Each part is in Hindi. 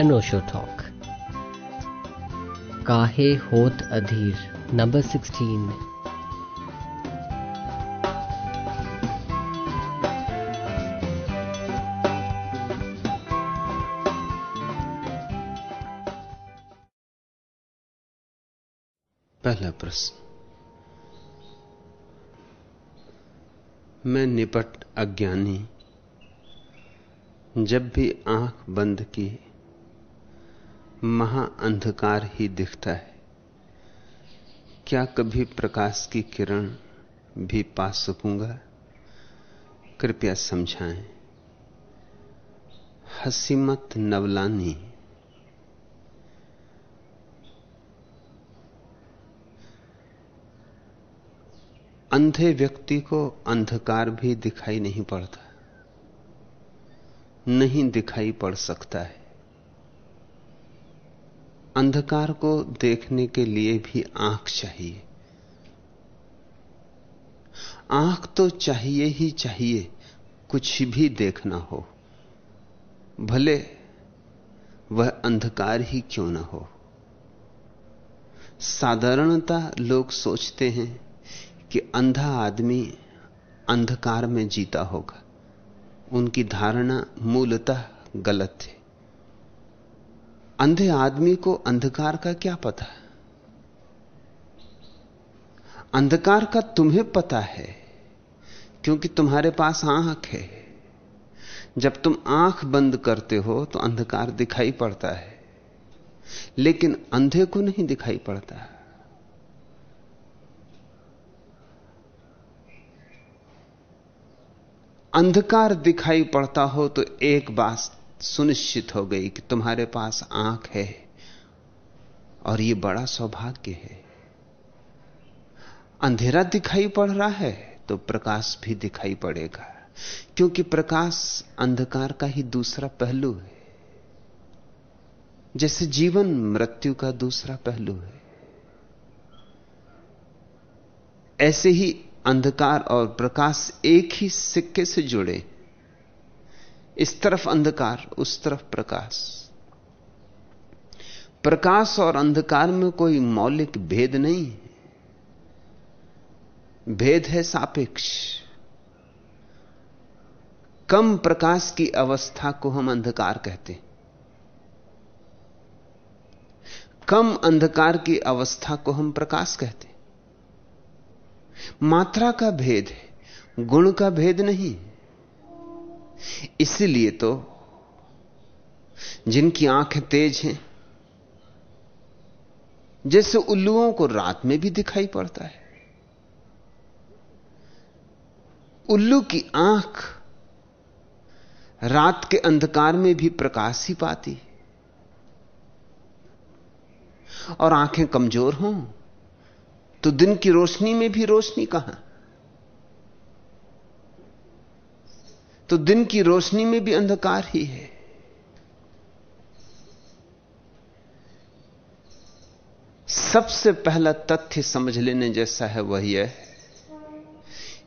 नोशो टॉक काहे होत अधीर नंबर 16 पहला प्रश्न। मैं निपट अज्ञानी। जब भी आँख बंद की महा अंधकार ही दिखता है। क्या कभी प्रकाश की किरण भी पा सकूँगा कृपया समझाएँ। हसीमत नवलानी। अंधे व्यक्ति को अंधकार भी दिखाई नहीं पड़ता। नहीं दिखाई पड़ सकता है। अंधकार को देखने के लिए भी आँख चाहिए। आँख तो चाहिए ही चाहिए, कुछ भी देखना हो। भले वह अंधकार ही क्यों ना हो। साधारणता लोग सोचते हैं कि अंधा आदमी अंधकार में जीता होगा। उनकी धारणा मूलतः गलत है। अंधे आदमी को अंधकार का क्या पता? अंधकार का तुम्हें पता है, क्योंकि तुम्हारे पास आँख है। जब तुम आँख बंद करते हो तो अंधकार दिखाई पड़ता है। लेकिन अंधे को नहीं दिखाई पड़ता। अंधकार दिखाई पड़ता हो तो एक बात सुनिश्चित हो गई कि तुम्हारे पास आँख है और यह बड़ा सौभाग्य है। अंधेरा दिखाई पड़ रहा है तो प्रकाश भी दिखाई पड़ेगा, क्योंकि प्रकाश अंधकार का ही दूसरा पहलू है। जैसे जीवन मृत्यु का दूसरा पहलू है। ऐसे ही अंधकार और प्रकाश एक ही सिक्के से जुड़े इस तरफ़ अंधकार, उस तरफ़ प्रकाश। प्रकाश और अंधकार में कोई मौलिक भेद नहीं भेद है सापेक्ष। कम प्रकाश की अवस्था को हम अंधकार कहते कम अंधकार की अवस्था को हम प्रकाश कहते मात्रा का भेद है, गुण का भेद नहीं इसीलिए तो जिनकी आँखें तेज हैं, जैसे उल्लुओं को रात में भी दिखाई पड़ता है। उल्लू की आँख रात के अंधकार में भी प्रकाश ही पाती और आँखें कमज़ोर हों तो दिन की रोशनी में भी रोशनी कहाँ? तो दिन की रोशनी में भी अंधकार ही है। सबसे पहला तथ्य समझ लेने जैसा है वह यह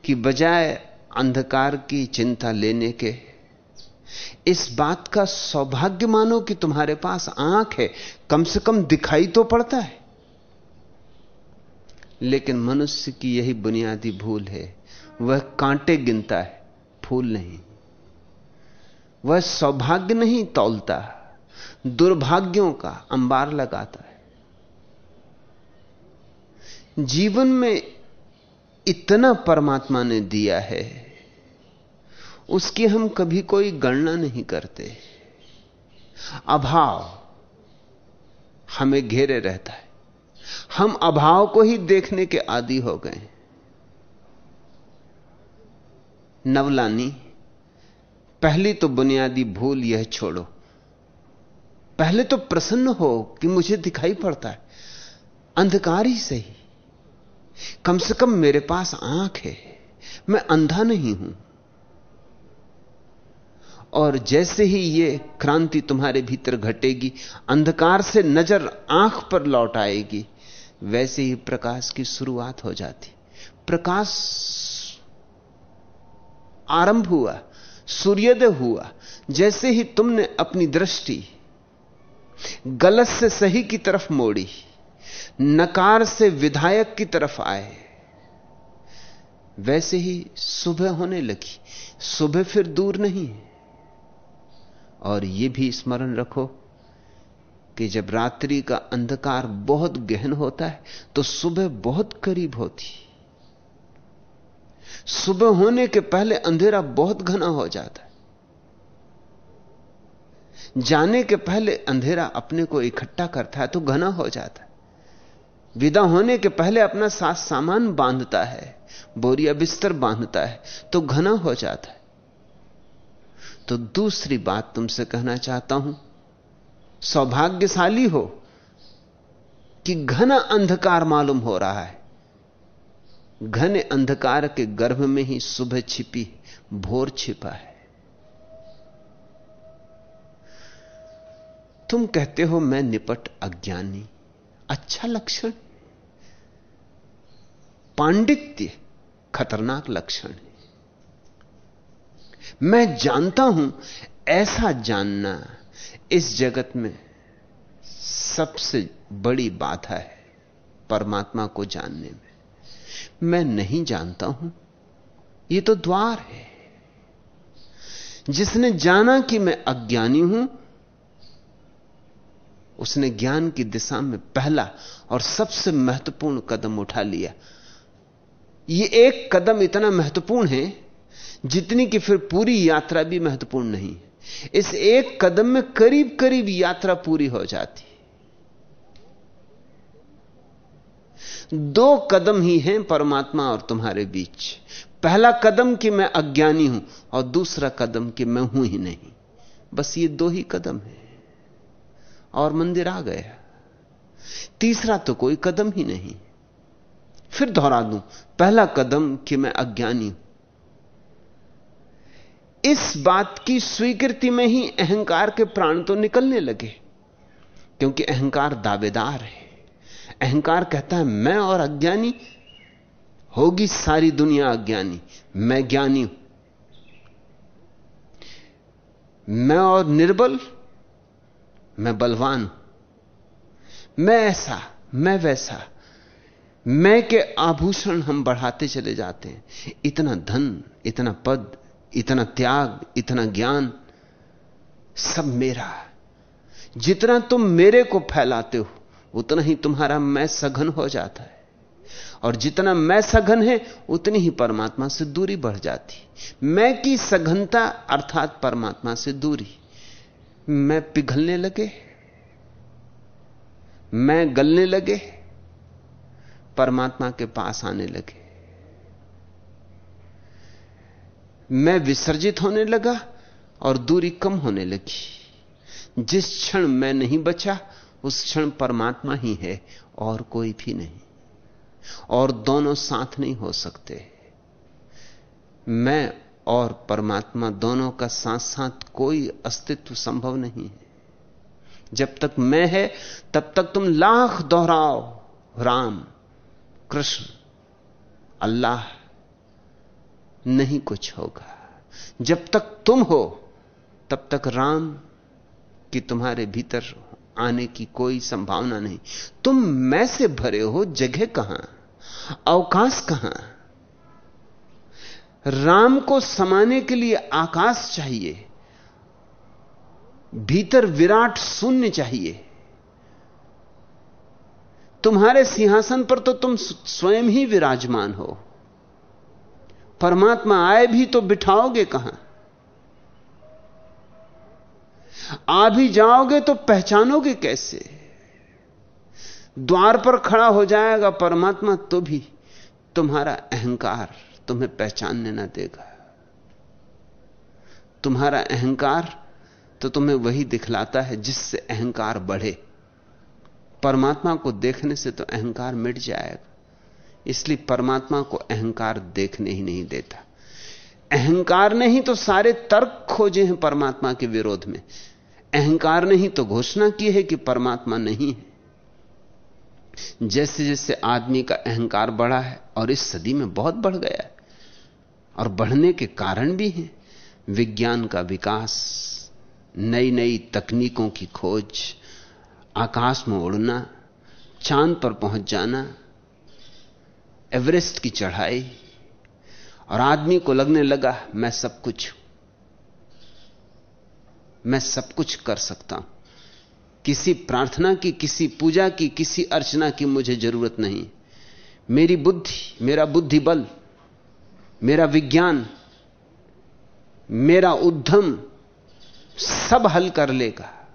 कि बजाय अंधकार की चिंता लेने के, इस बात का सौभाग्य मानो कि तुम्हारे पास आँख है, कम से कम दिखाई तो पड़ता है। लेकिन मनुष्य की यही बुनियादी भूल है, वह कांटे गिनता है। फूल नहीं। वह सौभाग्य नहीं तौलता, दुर्भाग्यों का अंबार लगाता है। जीवन में इतना परमात्मा ने दिया है, उसकी हम कभी कोई गणना नहीं करते। अभाव हमें घेरे रहता है। हम अभाव को ही देखने के आदि हो गए नवलानी, पहली तो बुनियादी भूल यह छोड़ो। पहले तो प्रसन्न हो कि मुझे दिखाई पड़ता है। अंधकार ही सही। कम से कम मेरे पास आँख है। मैं अंधा नहीं हूँ। और जैसे ही यह क्रांति तुम्हारे भीतर घटेगी, अंधकार से नज़र आँख पर लौट आएगी, वैसे ही प्रकाश की शुरुआत हो जाती। प्रकाश आरंभ हुआ, सूर्योदय हुआ, जैसे ही तुमने अपनी दृष्टि गलत से सही की तरफ़ मोड़ी, नकार से विधायक की तरफ़ आए, वैसे ही सुबह होने लगी। सुबह फिर दूर नहीं और यह भी स्मरण रखो कि जब रात्रि का अंधकार बहुत गहन होता है तो सुबह बहुत करीब होती सुबह होने के पहले अंधेरा बहुत घना हो जाता है। जाने के पहले अंधेरा अपने को इकट्ठा करता है तो घना हो जाता है। विदा होने के पहले अपना साथ सामान बांधता है बोरिया बिस्तर बांधता है तो घना हो जाता है। तो दूसरी बात तुमसे कहना चाहता हूँ, सौभाग्यशाली हो कि घना अंधकार मालूम हो रहा है। घने अंधकार के गर्भ में ही सुबह छिपी, भोर छिपा है। तुम कहते हो मैं निपट अज्ञानी। अच्छा लक्षण। पांडित्य खतरनाक लक्षण है। मैं जानता हूँ, ऐसा जानना इस जगत में सबसे बड़ी बाधा है परमात्मा को जानने में। मैं नहीं जानता हूँ। यह तो द्वार है। जिसने जाना कि मैं अज्ञानी हूँ, उसने ज्ञान की दिशा में पहला और सबसे महत्वपूर्ण कदम उठा लिया। यह एक कदम इतना महत्वपूर्ण है, जितनी कि फिर पूरी यात्रा भी महत्वपूर्ण नहीं इस एक कदम में करीब करीब यात्रा पूरी हो जाती दो कदम ही हैं परमात्मा और तुम्हारे बीच। पहला कदम कि मैं अज्ञानी हूँ और दूसरा कदम कि मैं हूँ ही नहीं। बस ये दो ही कदम है। और मंदिर आ गया। तीसरा तो कोई कदम ही नहीं। फिर दोहरा दूँ, पहला कदम कि मैं अज्ञानी हूँ। इस बात की स्वीकृति में ही अहंकार के प्राण तो निकलने लगे, क्योंकि अहंकार दावेदार है। अहंकार कहता है, मैं और अज्ञानी, होगी सारी दुनिया अज्ञानी, मैं ज्ञानी हूँ। मैं और निर्बल, मैं बलवान हूँ। मैं ऐसा, मैं वैसा, मैं के आभूषण हम बढ़ाते चले जाते हैं। इतना धन, इतना पद, इतना त्याग, इतना ज्ञान, सब मेरा जितना तुम मेरे को फैलाते हो उतना ही तुम्हारा मैं सघन हो जाता है। और जितना मैं सघन है, उतनी ही परमात्मा से दूरी बढ़ जाती। मैं की सघनता अर्थात परमात्मा से दूरी। मैं पिघलने लगे, मैं गलने लगे, परमात्मा के पास आने लगे। मैं विसर्जित होने लगा और दूरी कम होने लगी। जिस क्षण मैं नहीं बचा उस क्षण परमात्मा ही है और कोई भी नहीं। और दोनों साथ नहीं हो सकते। मैं और परमात्मा दोनों का साथ साथ कोई अस्तित्व संभव नहीं है। जब तक मैं है, तब तक तुम लाख दोहराओ। राम, कृष्ण, अल्लाह, नहीं कुछ होगा। जब तक तुम हो, तब तक राम की तुम्हारे भीतर आने की कोई संभावना नहीं। तुम मैं से भरे हो जगह कहाँ? अवकाश कहाँ? राम को समाने के लिए आकाश चाहिए। भीतर विराट शून्य चाहिए। तुम्हारे सिंहासन पर तो तुम स्वयं ही विराजमान हो। परमात्मा आए भी तो बिठाओगे कहाँ? आ भी जाओगे तो पहचानोगे कैसे? द्वार पर खड़ा हो जाएगा परमात्मा तो भी तुम्हारा अहंकार तुम्हें पहचानने ना देगा। तुम्हारा अहंकार तो तुम्हें वही दिखलाता है जिससे अहंकार बढ़े। परमात्मा को देखने से तो अहंकार मिट जाएगा, इसलिए परमात्मा को अहंकार देखने ही नहीं देता। अहंकार ने ही तो सारे तर्क खोजे हैं परमात्मा के विरोध में। अहंकार ने ही तो घोषणा की है कि परमात्मा नहीं है। जैसे जैसे आदमी का अहंकार बढ़ा है और इस सदी में बहुत बढ़ गया है और बढ़ने के कारण भी हैं, विज्ञान का विकास नई नई तकनीकों की खोज, आकाश में उड़ना, चाँद पर पहुँच जाना, एवरेस्ट की चढ़ाई, और आदमी को लगने लगा, मैं सब कुछ मैं सब कुछ कर सकता हूँ। किसी प्रार्थना की, किसी पूजा की, किसी अर्चना की मुझे ज़रूरत नहीं। मेरी बुद्धि, मेरा बुद्धि बल मेरा विज्ञान, मेरा उद्यम सब हल कर लेगा।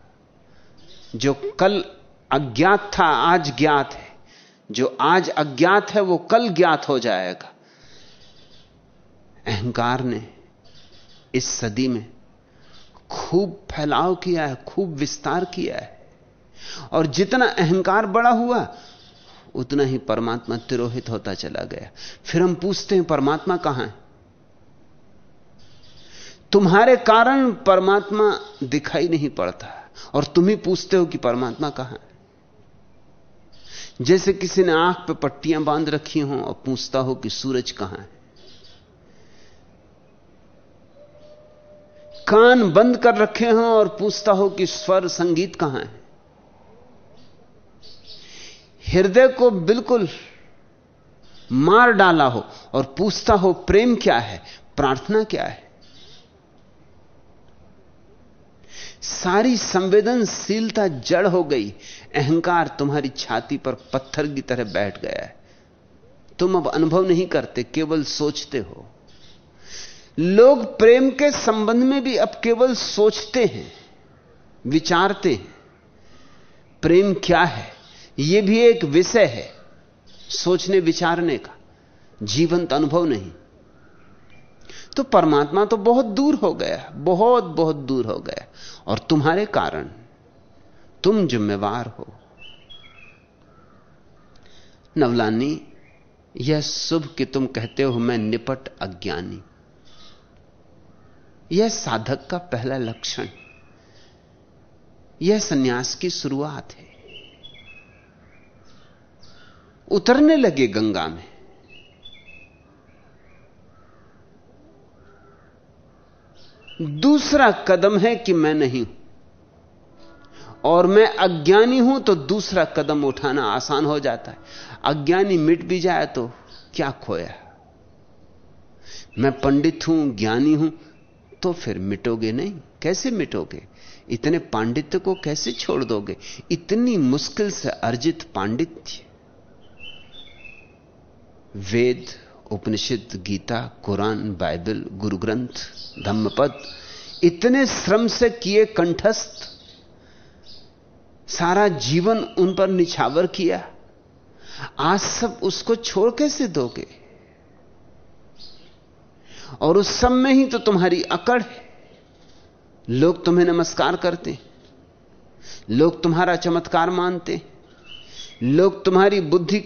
जो कल अज्ञात था, आज ज्ञात है। जो आज अज्ञात है, वो कल ज्ञात हो जाएगा। अहंकार ने इस सदी में खूब फैलाव किया है, खूब विस्तार किया है। और जितना अहंकार बड़ा हुआ, उतना ही परमात्मा तिरोहित होता चला गया। फिर हम पूछते हैं, परमात्मा कहाँ है? तुम्हारे कारण परमात्मा दिखाई नहीं पड़ता, और तुम ही पूछते हो कि परमात्मा कहाँ है? जैसे किसी ने आँख पे पट्टियाँ बाँध रखी हों और पूछता हो कि सूरज कहाँ है। कान बंद कर रखे हों और पूछता हो कि स्वर संगीत कहाँ है? हृदय को बिल्कुल मार डाला हो और पूछता हो, प्रेम क्या है? प्रार्थना क्या है? सारी संवेदनशीलता जड़ हो गई। अहंकार तुम्हारी छाती पर पत्थर की तरह बैठ गया है। तुम अब अनुभव नहीं करते, केवल सोचते हो। लोग प्रेम के संबंध में भी अब केवल सोचते हैं, विचारते हैं, प्रेम क्या है? यह भी एक विषय है, सोचने, विचारने का, जीवंत अनुभव नहीं। तो परमात्मा तो बहुत दूर हो गया, बहुत बहुत दूर हो गया। और तुम्हारे कारण, तुम जिम्मेवार हो। नवलानी, यह शुभ कि तुम कहते हो मैं निपट अज्ञानी। यह साधक का पहला लक्षण। यह सन्यास की शुरुआत है। उतरने लगे गंगा में। दूसरा कदम है कि मैं नहीं हूँ। और मैं अज्ञानी हूँ तो दूसरा कदम उठाना आसान हो जाता है। अज्ञानी मिट भी जाए तो क्या खोया? मैं पंडित हूँ, ज्ञानी हूँ तो फिर मिटोगे नहीं। कैसे मिटोगे? इतने पांडित्य को कैसे छोड़ दोगे? इतनी मुश्किल से अर्जित पांडित्य। वेद, उपनिषद, गीता, कुरान, बाइबल गुरु ग्रंथ धम्मपद, इतने श्रम से किए कंठस्थ, सारा जीवन उन पर निछावर किया। आज सब उसको छोड़ कैसे दोगे? और उस सब में ही तो तुम्हारी अकड़ है। लोग तुम्हें नमस्कार करते लोग तुम्हारा चमत्कार मानते लोग तुम्हारी बुद्धि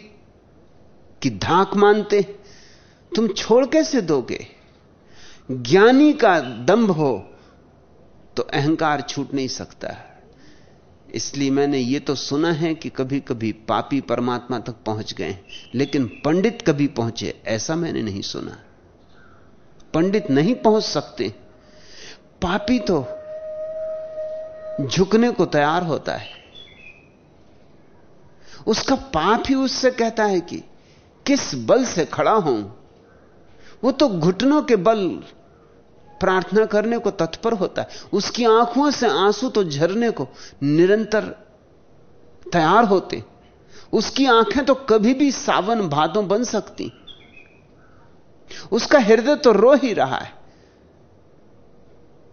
की धाक मानते तुम छोड़ कैसे दोगे? ज्ञानी का दंभ हो तो अहंकार छूट नहीं सकता। इसलिए मैंने यह तो सुना है कि कभी कभी पापी परमात्मा तक पहुँच गए लेकिन पंडित कभी पहुँचे, ऐसा मैंने नहीं सुना। पंडित नहीं पहुँच सकते। पापी तो झुकने को तैयार होता है। उसका पाप ही उससे कहता है कि किस बल से खड़ा हूँ? वो तो घुटनों के बल प्रार्थना करने को तत्पर होता है। उसकी आँखों से आँसू तो झरने को निरंतर तैयार होते। उसकी आँखें तो कभी भी सावन भादों बन सकती। उसका हृदय तो रो ही रहा है।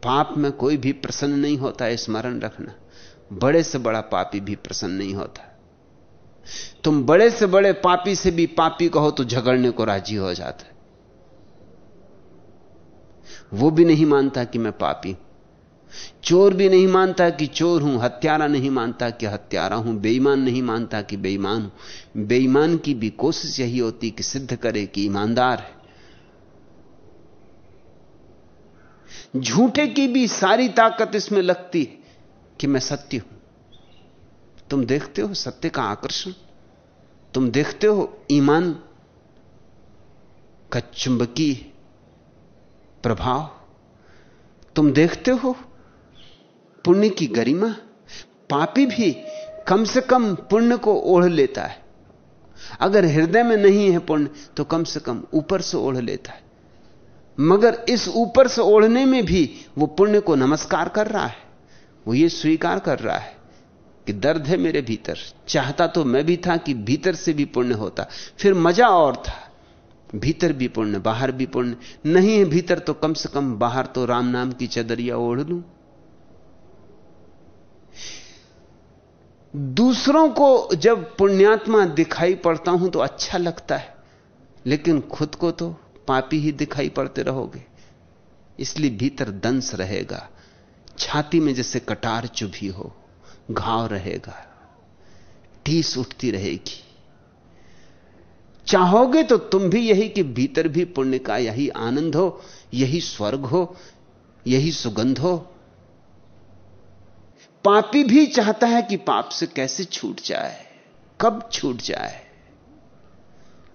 पाप में कोई भी प्रसन्न नहीं होता स्मरण रखना। बड़े से बड़ा पापी भी प्रसन्न नहीं होता। तुम बड़े से बड़े पापी से भी पापी कहो तो झगड़ने को राज़ी हो जाता है। वो भी नहीं मानता कि मैं पापी चोर भी नहीं मानता कि चोर हूँ। हत्यारा नहीं मानता कि हत्यारा हूँ। बेईमान नहीं मानता कि बेईमान हूँ। बेईमान की भी कोशिश यही होती कि सिद्ध करे कि ईमानदार है। झूठे की भी सारी ताकत इसमें लगती है कि मैं सत्य हूँ। तुम देखते हो सत्य का आकर्षण? तुम देखते हो ईमान का चुंबकीय प्रभाव? तुम देखते हो पुण्य की गरिमा? पापी भी कम से कम पुण्य को ओढ़ लेता है। अगर हृदय में नहीं है पुण्य तो कम से कम ऊपर से ओढ़ लेता है। मगर इस ऊपर से ओढ़ने में भी वो पुण्य को नमस्कार कर रहा है। वो ये स्वीकार कर रहा है कि दर्द है मेरे भीतर। चाहता तो मैं भी था कि भीतर से भी पुण्य होता। फिर मज़ा और था। भीतर भी पुण्य, बाहर भी पुण्य। नहीं है भीतर तो कम से कम बाहर तो राम नाम की चदरिया ओढ़ लू। दूसरों को जब पुण्यात्मा दिखाई पड़ता हूँ तो अच्छा लगता है। लेकिन खुद को तो पापी ही दिखाई पड़ते रहोगे। इसलिए भीतर दंश रहेगा। छाती में जैसे कटार चुभी हो, घाव रहेगा। टीस उठती रहेगी। चाहोगे तो तुम भी यही कि भीतर भी पुण्य का यही आनंद हो, यही स्वर्ग हो, यही सुगंध हो। पापी भी चाहता है कि पाप से कैसे छूट जाए, कब छूट जाए।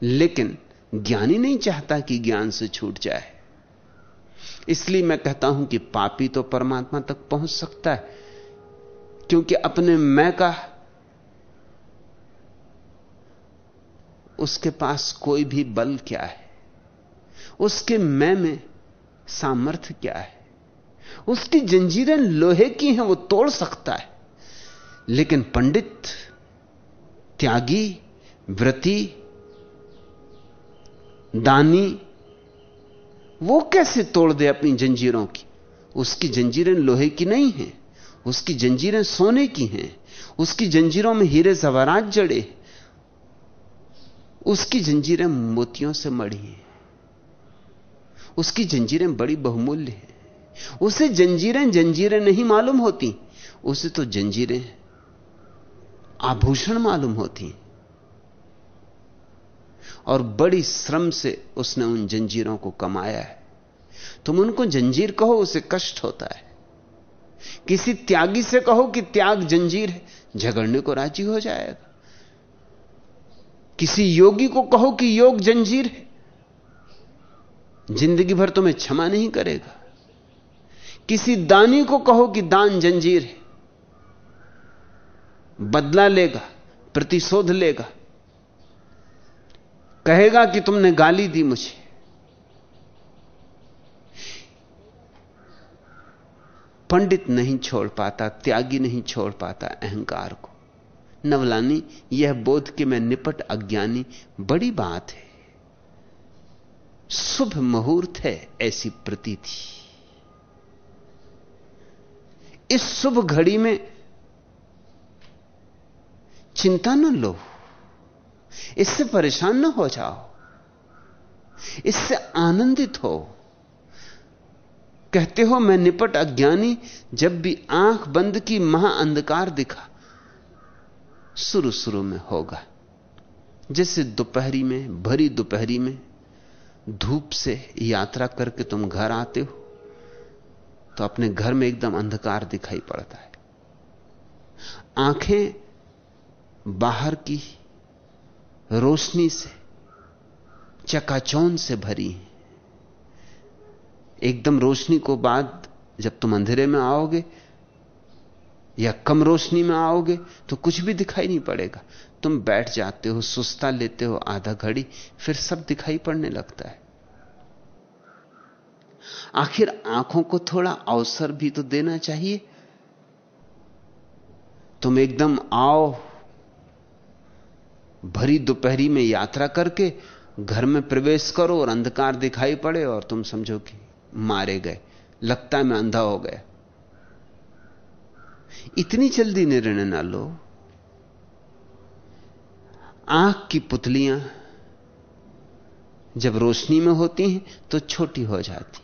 लेकिन ज्ञानी नहीं चाहता कि ज्ञान से छूट जाए। इसलिए मैं कहता हूँ कि पापी तो परमात्मा तक पहुँच सकता है, क्योंकि अपने मैं का उसके पास कोई भी बल क्या है? उसके मैं में सामर्थ्य क्या है? उसकी जंजीरें लोहे की हैं, वो तोड़ सकता है। लेकिन पंडित, त्यागी, व्रति दानी, वो कैसे तोड़ दे अपनी जंजीरों की? उसकी जंजीरें लोहे की नहीं हैं, उसकी जंजीरें सोने की हैं, उसकी जंजीरों में हीरे जवारात जड़े उसकी जंजीरें मोतियों से मड़ी हैं, उसकी जंजीरें बड़ी बहुमूल्य हैं, उसे जंजीरें जंजीरें नहीं मालूम होती, उसे तो जंजीरें आभूषण मालूम होती और बड़ी श्रम से उसने उन जंजीरों को कमाया है। तुम उनको जंजीर कहो, उसे कष्ट होता है। किसी त्यागी से कहो कि त्याग जंजीर है, झगड़ने को राज़ी हो जाएगा। किसी योगी को कहो कि योग जंजीर है, ज़िंदगी भर तुम्हें क्षमा नहीं करेगा। किसी दानी को कहो कि दान जंजीर है, बदला लेगा, प्रतिशोध लेगा कहेगा कि तुमने गाली दी मुझे। पंडित नहीं छोड़ पाता, त्यागी नहीं छोड़ पाता अहंकार को। नवलानी, यह बोध कि मैं निपट अज्ञानी, बड़ी बात है। शुभ मुहूर्त है ऐसी प्रतीति। इस शुभ घड़ी में चिंता न लो। इससे परेशान ना हो जाओ। इससे आनंदित हो। कहते हो, मैं निपट अज्ञानी, जब भी आँख बंद की महाअंधकार दिखा, शुरू शुरू में होगा। जैसे दोपहरी में, भरी दोपहरी में, धूप से यात्रा करके तुम घर आते हो तो अपने घर में एकदम अंधकार दिखाई पड़ता है। आँखें बाहर की रोशनी से चकाचौन से भरी हैं। एकदम रोशनी को बाद जब तुम अंधेरे में आओगे या कम रोशनी में आओगे तो कुछ भी दिखाई नहीं पड़ेगा। तुम बैठ जाते हो, सुस्ता लेते हो, आधा घड़ी, फिर सब दिखाई पड़ने लगता है। आखिर आँखों को थोड़ा अवसर भी तो देना चाहिए। तुम एकदम आओ भरी दोपहरी में यात्रा करके घर में प्रवेश करो और अंधकार दिखाई पड़े और तुम समझो कि मारे गए, लगता है मैं अंधा हो गया। इतनी जल्दी निर्णय ना लो। आँख की पुतलियाँ जब रोशनी में होती हैं तो छोटी हो जाती।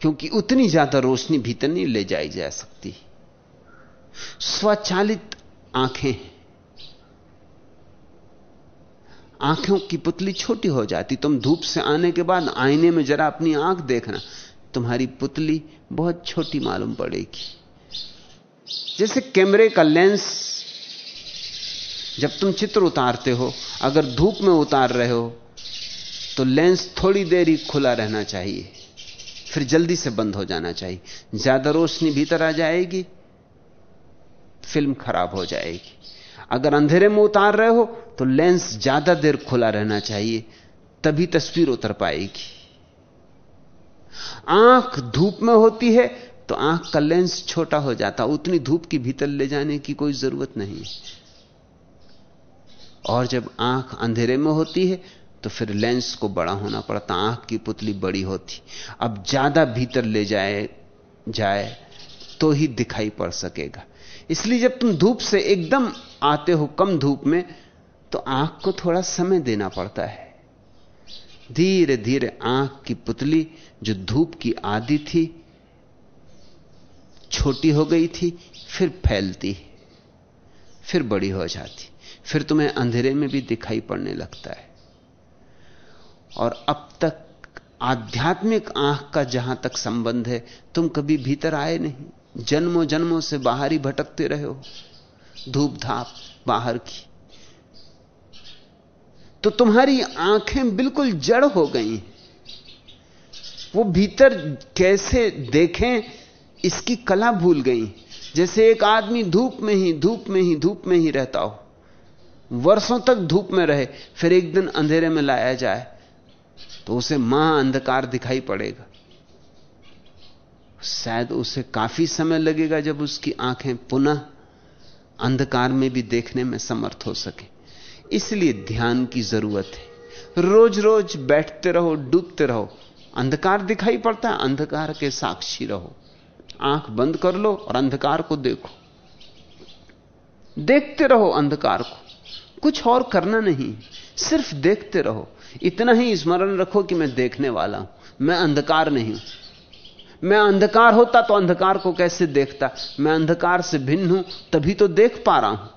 क्योंकि उतनी ज़्यादा रोशनी भीतर नहीं ले जाई जा सकती। स्वचालित आँखें आँखों की पुतली छोटी हो जाती, तुम धूप से आने के बाद आईने में जरा अपनी आँख देखना, तुम्हारी पुतली बहुत छोटी मालूम पड़ेगी। जैसे कैमरे का लेंस, जब तुम चित्र उतारते हो, अगर धूप में उतार रहे हो तो लेंस थोड़ी देर ही खुला रहना चाहिए, फिर जल्दी से बंद हो जाना चाहिए। ज़्यादा रोशनी भीतर आ जाएगी फ़िल्म खराब हो जाएगी। अगर अंधेरे में उतार रहे हो तो लेंस ज़्यादा देर खुला रहना चाहिए, तभी तस्वीर उतर पाएगी। आँख धूप में होती है तो आँख का लेंस छोटा हो जाता, उतनी धूप की भीतर ले जाने की कोई ज़रूरत नहीं। और जब आँख अंधेरे में होती है तो फिर लेंस को बड़ा होना पड़ता, आँख की पुतली बड़ी होती। अब ज़्यादा भीतर ले जाए जाए तो ही दिखाई पड़ सकेगा। इसलिए जब तुम धूप से एकदम आते हो कम धूप में तो आँख को थोड़ा समय देना पड़ता है। धीरे धीरे आँख की पुतली जो धूप की आदि थी, छोटी हो गई थी, फिर फैलती, फिर बड़ी हो जाती, फिर तुम्हें अंधेरे में भी दिखाई पड़ने लगता है। और अब तक आध्यात्मिक आँख का जहाँ तक संबंध है, तुम कभी भीतर आए नहीं। जन्मों जन्मों से बाहर ही भटकते रहे हो। धूप धाप बाहर की। तो तुम्हारी आँखें बिल्कुल जड़ हो गई वो भीतर कैसे देखें, इसकी कला भूल गई जैसे एक आदमी धूप में ही, धूप में ही, धूप में ही रहता हो। वर्षों तक धूप में रहे, फिर एक दिन अंधेरे में लाया जाए तो उसे माँ अंधकार दिखाई पड़ेगा। शायद उसे काफ़ी समय लगेगा जब उसकी आँखें पुनः अंधकार में भी देखने में समर्थ हो सके। इसलिए ध्यान की ज़रूरत है। रोज रोज बैठते रहो, डूबते रहो। अंधकार दिखाई पड़ता है, अंधकार के साक्षी रहो। आँख बंद कर लो और अंधकार को देखो। देखते रहो अंधकार को। कुछ और करना नहीं, सिर्फ़ देखते रहो। इतना ही स्मरण रखो कि मैं देखने वाला हूँ। मैं अंधकार नहीं हूँ। मैं अंधकार होता तो अंधकार को कैसे देखता? मैं अंधकार से भिन्न हूँ, तभी तो देख पा रहा हूँ।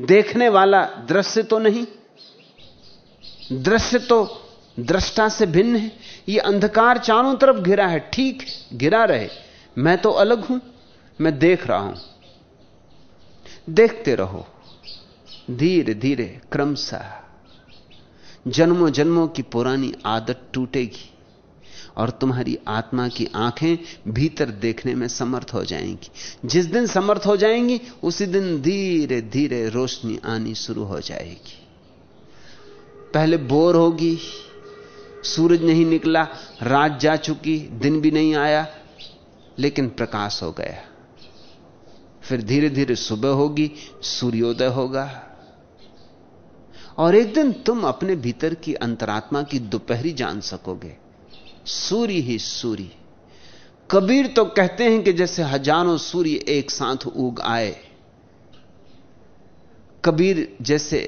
देखने वाला दृश्य तो नहीं। दृश्य तो दृष्टा से भिन्न है। यह अंधकार चारों तरफ़ घिरा है, ठीक, घिरा रहे। मैं तो अलग हूँ, मैं देख रहा हूँ। देखते रहो धीरे धीरे क्रमशः जन्मों जन्मों की पुरानी आदत टूटेगी। और तुम्हारी आत्मा की आँखें भीतर देखने में समर्थ हो जाएँगी। जिस दिन समर्थ हो जाएँगी, उसी दिन धीरे धीरे रोशनी आनी शुरू हो जाएगी। पहले बोर होगी, सूरज नहीं निकला, रात जा चुकी, दिन भी नहीं आया, लेकिन प्रकाश हो गया। फिर धीरे धीरे सुबह होगी, सूर्योदय होगा। और एक दिन तुम अपने भीतर की अंतरात्मा की दोपहरी जान सकोगे। सूर्य ही सूर्य कबीर तो कहते हैं कि जैसे हज़ारों सूर्य एक साथ उग आए। कबीर जैसे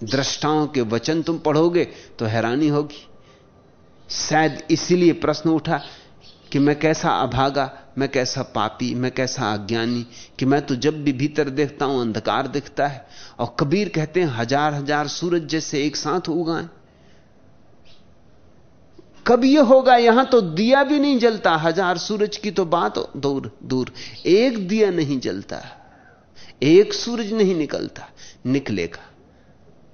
दृष्टाओं के वचन तुम पढ़ोगे तो हैरानी होगी। शायद इसीलिए प्रश्न उठा कि मैं कैसा अभागा, मैं कैसा पापी, मैं कैसा अज्ञानी, कि मैं तो जब भी भीतर देखता हूँ, अंधकार दिखता है। और कबीर कहते हैं, हज़ार हज़ार सूरज जैसे एक साथ उगाए कब यह होगा? यहाँ तो दिया भी नहीं जलता। हज़ार सूरज की तो बात दूर दूर। एक दिया नहीं जलता। एक सूरज नहीं निकलता। निकलेगा।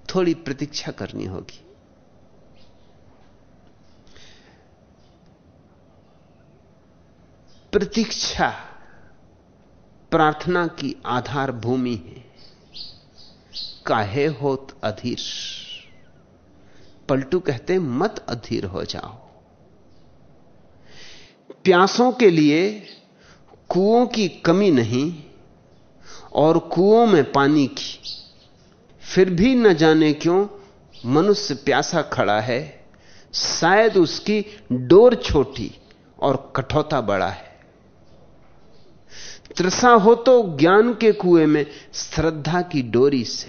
थोड़ी प्रतीक्षा करनी होगी। प्रतीक्षा, प्रार्थना की आधार भूमि है। काहे होत अधीर? पलटू कहते मत अधीर हो जाओ। प्यासों के लिए कुओं की कमी नहीं और कुओं में पानी की। फिर भी न जाने क्यों मनुष्य प्यासा खड़ा है, शायद उसकी डोर छोटी और कठौता बड़ा है। तृषा हो तो ज्ञान के कुएँ में, श्रद्धा की डोरी से,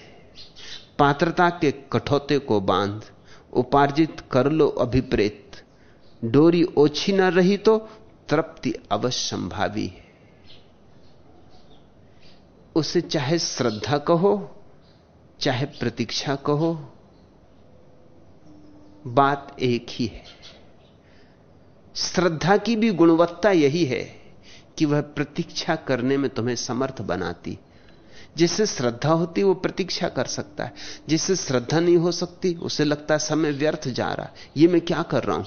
पात्रता के कठौते को बाँध। उपार्जित कर लो अभिप्रेत। डोरी ओछी ना रही तो तृप्ति अवश्य संभावी है। उसे चाहे श्रद्धा कहो, चाहे प्रतीक्षा कहो, बात एक ही है। श्रद्धा की भी गुणवत्ता यही है कि वह प्रतीक्षा करने में तुम्हें समर्थ बनाती। जिससे श्रद्धा होती वो प्रतीक्षा कर सकता है। जिससे श्रद्धा नहीं हो सकती, उसे लगता है समय व्यर्थ जा रहा है। ये मैं क्या कर रहा हूँ?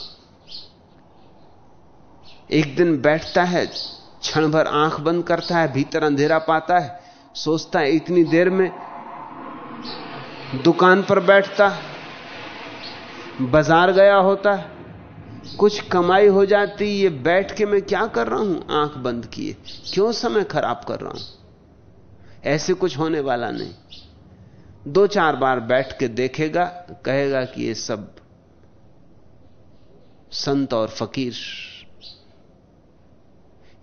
एक दिन बैठता है, क्षण भर आँख बंद करता है, भीतर अंधेरा पाता है, सोचता है इतनी देर में दुकान पर बैठता बाज़ार गया होता है, कुछ कमाई हो जाती ये बैठ के मैं क्या कर रहा हूँ? आँख बंद किए। क्यों समय खराब कर रहा हूँ? ऐसे कुछ होने वाला नहीं। दो चार बार बैठ के देखेगा, कहेगा कि ये सब संत और फकीर।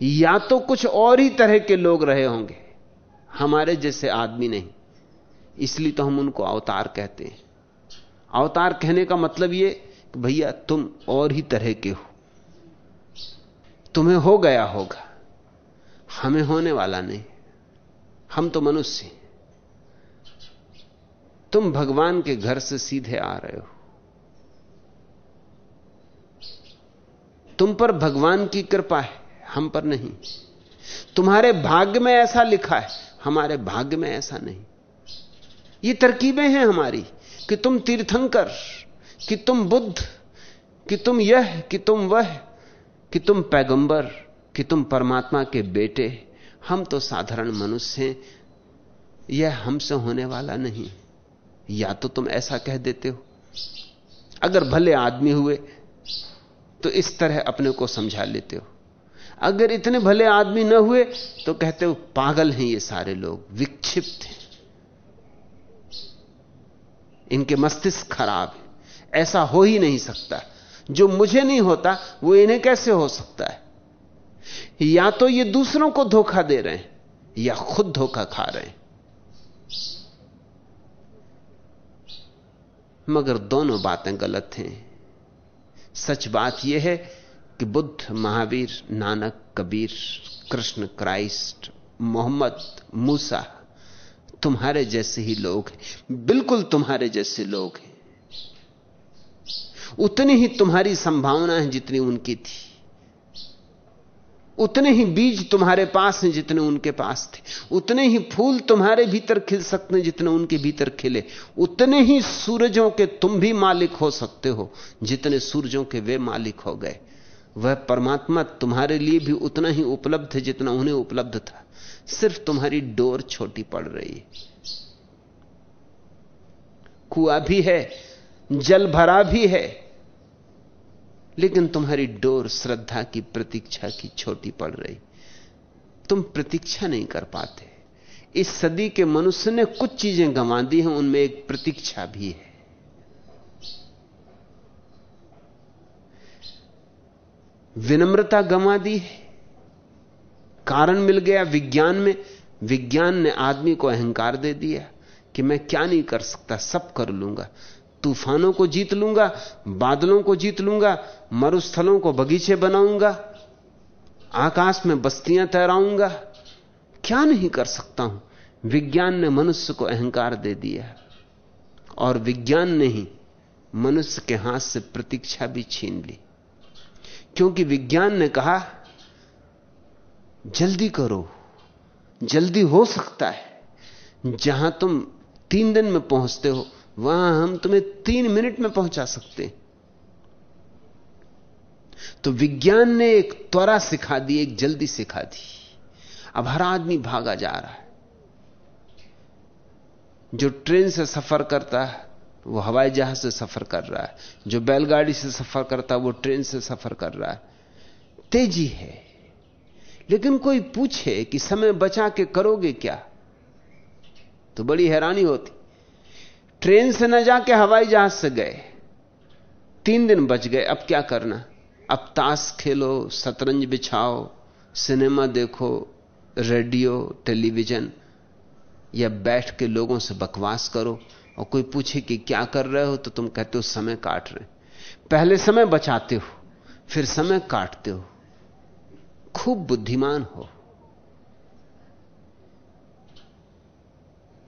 या तो कुछ और ही तरह के लोग रहे होंगे, हमारे जैसे आदमी नहीं। इसलिए तो हम उनको अवतार कहते हैं। अवतार कहने का मतलब ये कि भैया, तुम और ही तरह के हो। तुम्हें हो गया होगा, हमें होने वाला नहीं। हम तो मनुष्य तुम भगवान के घर से सीधे आ रहे हो। तुम पर भगवान की कृपा है, हम पर नहीं। तुम्हारे भाग्य में ऐसा लिखा है, हमारे भाग्य में ऐसा नहीं। ये तरकीबें हैं हमारी, कि तुम तीर्थंकर, कि तुम बुद्ध, कि तुम यह, कि तुम वह, कि तुम पैगंबर, कि तुम परमात्मा के बेटे। हम तो साधारण मनुष्य हैं, यह हमसे होने वाला नहीं। या तो तुम ऐसा कह देते हो, अगर भले आदमी हुए तो इस तरह अपने को समझा लेते हो। अगर इतने भले आदमी न हुए तो कहते हो, पागल हैं ये सारे लोग, विक्षिप्त हैं। इनके मस्तिष्क खराब है। ऐसा हो ही नहीं सकता। जो मुझे नहीं होता, वो इन्हें कैसे हो सकता है? या तो ये दूसरों को धोखा दे रहे हैं, या खुद धोखा खा रहे हैं। मगर दोनों बातें गलत हैं। सच बात यह है कि Buddha, Mahavira, Nanak, Kabir, Krishna, Christ, Mohammed, Musa तुम्हारे जैसे ही लोग हैं। बिल्कुल तुम्हारे जैसे लोग हैं। उतनी ही तुम्हारी संभावना है जितनी उनकी थी। उतने ही बीज तुम्हारे पास हैं जितने उनके पास थे। उतने ही फूल तुम्हारे भीतर खिल सकते हैं जितने उनके भीतर खिले। उतने ही सूरजों के तुम भी मालिक हो सकते हो, जितने सूरजों के वे मालिक हो गए। वह परमात्मा तुम्हारे लिए भी उतना ही उपलब्ध है जितना उन्हें उपलब्ध था। सिर्फ़ तुम्हारी डोर छोटी पड़ रही है। कुआ भी है, जल भरा भी है लेकिन तुम्हारी डोर श्रद्धा की प्रतीक्षा की छोटी पड़ रही। तुम प्रतीक्षा नहीं कर पाते। इस सदी के मनुष्य ने कुछ चीज़ें गंवा दी हैं, उनमें एक प्रतीक्षा भी है। विनम्रता गंवा दी है। कारण मिल गया विज्ञान में। विज्ञान ने आदमी को अहंकार दे दिया कि मैं क्या नहीं कर सकता, सब कर लूँगा। तूफानों को जीत लूँगा, बादलों को जीत लूँगा, मरुस्थलों को बगीचे बनाऊँगा, आकाश में बस्तियाँ तैराऊँगा। क्या नहीं कर सकता हूँ? विज्ञान ने मनुष्य को अहंकार दे दिया और विज्ञान ने ही मनुष्य के हाथ से प्रतीक्षा भी छीन ली। क्योंकि विज्ञान ने कहा, जल्दी करो, जल्दी हो सकता है। जहाँ तुम तीन दिन में पहुँचते हो वहाँ हम तुम्हें तीन मिनट में पहुँचा सकते हैं। तो विज्ञान ने एक त्वरा सिखा दी, एक जल्दी सिखा दी। अब हर आदमी भागा जा रहा है। जो ट्रेन से सफ़र करता है, वो हवाई जहाज़ से सफ़र कर रहा है। जो बैलगाड़ी से सफ़र करता है, वो ट्रेन से सफ़र कर रहा है। तेज़ी है। लेकिन कोई पूछे कि समय बचा के करोगे क्या? तो बड़ी हैरानी होती। ट्रेन से न जाके हवाई जहाज़ से गए। तीन दिन बच गए। अब क्या करना? अब ताश खेलो, शतरंज बिछाओ, सिनेमा देखो, रेडियो, टेलीविज़न, या बैठ के लोगों से बकवास करो और कोई पूछे कि क्या कर रहे हो तो तुम कहते हो, समय काट रहे पहले समय बचाते हो, फिर समय काटते हो। खूब बुद्धिमान हो।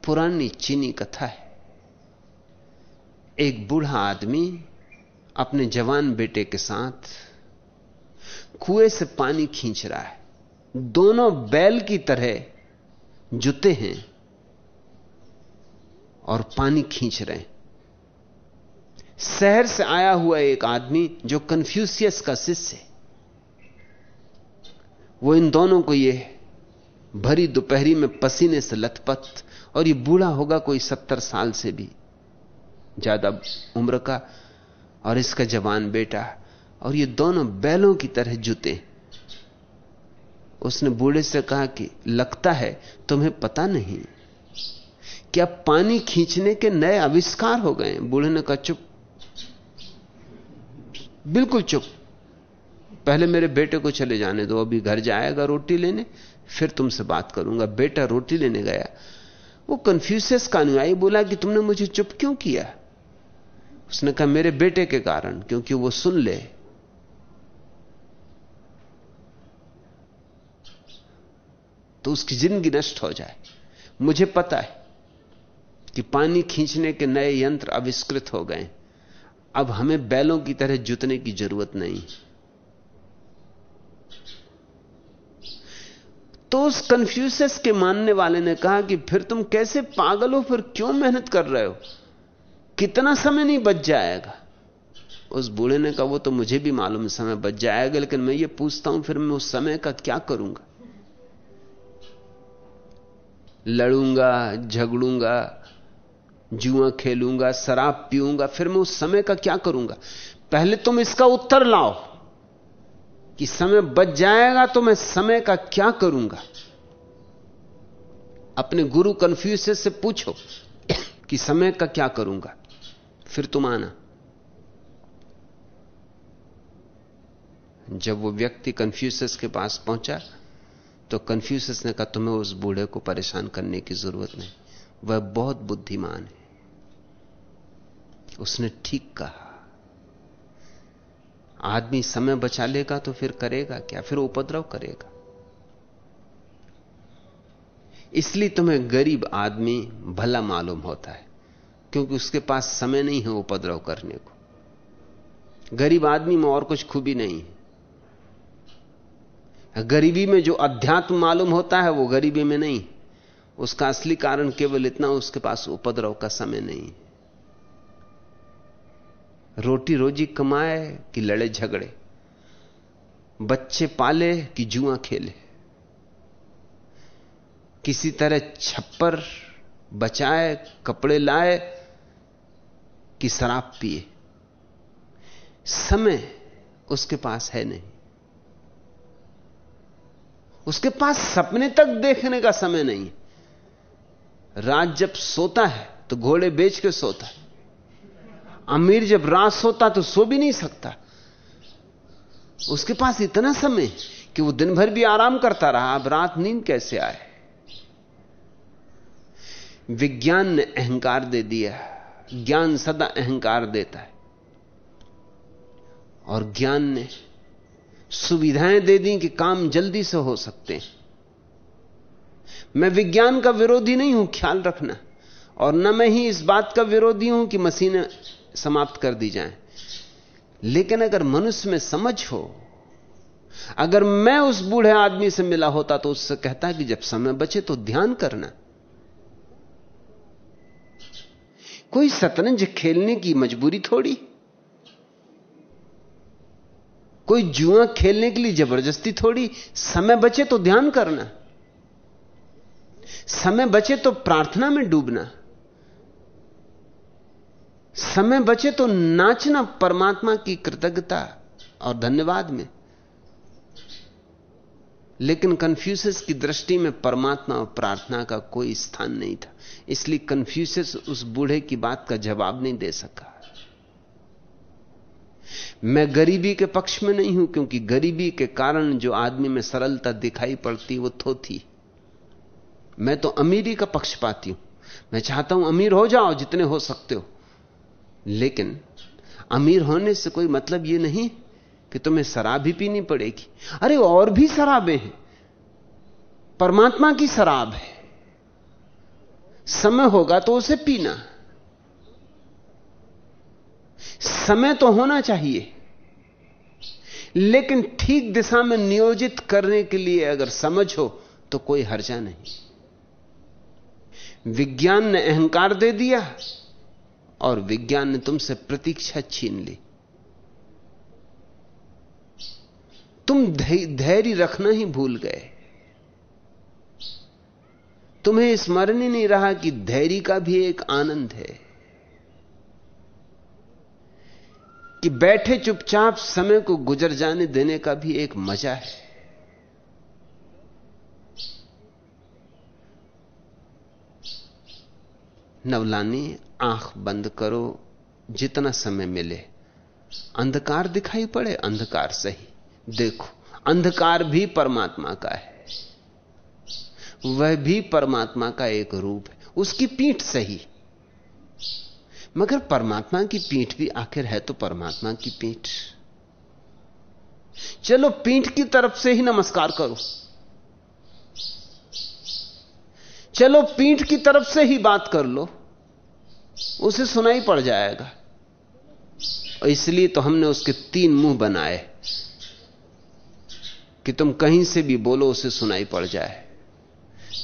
पुरानी चीनी कथा है। एक बूढ़ा आदमी अपने जवान बेटे के साथ कुएँ से पानी खींच रहा है। दोनों बैल की तरह जुते हैं और पानी खींच रहे हैं। शहर से आया हुआ एक आदमी जो कन्फ्यूशियस का शिष्य है, वो इन दोनों को ये भरी दोपहरी में पसीने से लथपथ और ये बूढ़ा होगा कोई सत्तर साल से भी। ज़्यादा उम्र का और इसका जवान बेटा और ये दोनों बैलों की तरह जुते। उसने बूढ़े से कहा कि, लगता है तुम्हें पता नहीं। क्या पानी खींचने के नए आविष्कार हो गए? बूढ़े ने कहा, चुप। बिल्कुल चुप। पहले मेरे बेटे को चले जाने दो, अभी घर जाएगा रोटी लेने, फिर तुमसे बात करूँगा। बेटा रोटी लेने गया। वो कंफ्यूसियस का अनुयायी बोला कि, तुमने मुझे चुप क्यों किया? उसने कहा, मेरे बेटे के कारण, क्योंकि वो सुन ले। तो उसकी ज़िंदगी नष्ट हो जाए। मुझे पता है कि पानी खींचने के नए यंत्र आविष्कृत हो गए। अब हमें बैलों की तरह जुतने की ज़रूरत नहीं। तो उस कंफ्यूसियस के मानने वाले ने कहा कि फिर तुम कैसे पागल हो, फिर क्यों मेहनत कर रहे हो? कितना समय नहीं बच जाएगा? उस बूढ़े ने कहा, वो तो मुझे भी मालूम समय बच जाएगा, लेकिन मैं ये पूछता हूँ, फिर मैं उस समय का क्या करूँगा? लड़ूँगा, झगड़ूँगा, जुआ खेलूँगा, शराब पीऊँगा, फिर मैं उस समय का क्या करूँगा? पहले तुम इसका उत्तर लाओ कि समय बच जाएगा तो मैं समय का क्या करूँगा? अपने गुरु कन्फ्यूसियस से पूछो कि समय का क्या करूँगा? फिर तुम आना। जब वो व्यक्ति कन्फ्यूसियस के पास पहुँचा तो कन्फ्यूसियस ने कहा, तुम्हें उस बूढ़े को परेशान करने की ज़रूरत नहीं। वह बहुत बुद्धिमान है। उसने ठीक कहा। आदमी समय बचा लेगा तो फिर करेगा क्या? फिर उपद्रव करेगा। इसलिए तुम्हें गरीब आदमी भला मालूम होता है। क्योंकि उसके पास समय नहीं है उपद्रव करने को। गरीब आदमी में और कुछ खूबी नहीं है। गरीबी में जो अध्यात्म मालूम होता है, वो गरीबी में नहीं। उसका असली कारण केवल इतना, उसके पास उपद्रव का समय नहीं है। रोटी रोजी कमाए कि लड़े झगड़े, बच्चे पाले कि जुआ खेले। किसी तरह छप्पर बचाए, कपड़े लाए कि शराब पिए। समय उसके पास है नहीं। उसके पास सपने तक देखने का समय नहीं रात जब सोता है तो घोड़े बेच के सोता है। अमीर जब रात सोता तो सो भी नहीं सकता। उसके पास इतना समय कि वो दिन भर भी आराम करता रहा। अब रात नींद कैसे आए? विज्ञान ने अहंकार दे दिया। ज्ञान सदा अहंकार देता है। और ज्ञान ने सुविधाएँ दे दी कि काम जल्दी से हो सकते हैं। मैं विज्ञान का विरोधी नहीं हूँ, ख्याल रखना। और न मैं ही इस बात का विरोधी हूँ कि मशीनें समाप्त कर दी जाएँ। लेकिन अगर मनुष्य में समझ हो, अगर मैं उस बूढ़े आदमी से मिला होता तो उससे कहता कि जब समय बचे तो ध्यान करना। कोई शतरंज खेलने की मजबूरी थोड़ी? कोई जुआ खेलने के लिए ज़बरदस्ती थोड़ी? समय बचे तो ध्यान करना। समय बचे तो प्रार्थना में डूबना। समय बचे तो नाचना परमात्मा की कृतज्ञता और धन्यवाद में। लेकिन कन्फ्यूसियस की दृष्टि में परमात्मा और प्रार्थना का कोई स्थान नहीं था। इसलिए कन्फ्यूसियस उस बूढ़े की बात का जवाब नहीं दे सका। मैं गरीबी के पक्ष में नहीं हूँ, क्योंकि गरीबी के कारण जो आदमी में सरलता दिखाई पड़ती, वो थोथी। मैं तो अमीरी का पक्ष पाती हूँ। मैं चाहता हूँ अमीर हो जाओ जितने हो सकते हो। लेकिन अमीर होने से कोई मतलब यह नहीं कि तुम्हें शराब ही पीनी पड़ेगी। अरे, और भी शराबें हैं। परमात्मा की शराब है। समय होगा तो उसे पीना। समय तो होना चाहिए। लेकिन ठीक दिशा में नियोजित करने के लिए अगर समझ हो तो कोई हर्जा नहीं। विज्ञान ने अहंकार दे दिया और विज्ञान ने तुमसे प्रतीक्षा छीन ली। तुम धैर्य रखना ही भूल गए। तुम्हें स्मरण ही नहीं रहा कि धैर्य का भी एक आनंद है। कि बैठे चुपचाप समय को गुजर जाने देने का भी एक मज़ा है। नवलानी, आँख बंद करो, जितना समय मिले। अंधकार दिखाई पड़े, अंधकार सही। देखो, अंधकार भी परमात्मा का है। वह भी परमात्मा का एक रूप है। उसकी पीठ सही। मगर परमात्मा की पीठ भी आखिर है तो परमात्मा की पीठ। चलो, पीठ की तरफ़ से ही नमस्कार करो। चलो, पीठ की तरफ़ से ही बात कर लो। उसे सुनाई पड़ जाएगा। इसलिए तो हमने उसके तीन मुँह बनाए। कि तुम कहीं से भी बोलो, उसे सुनाई पड़ जाए।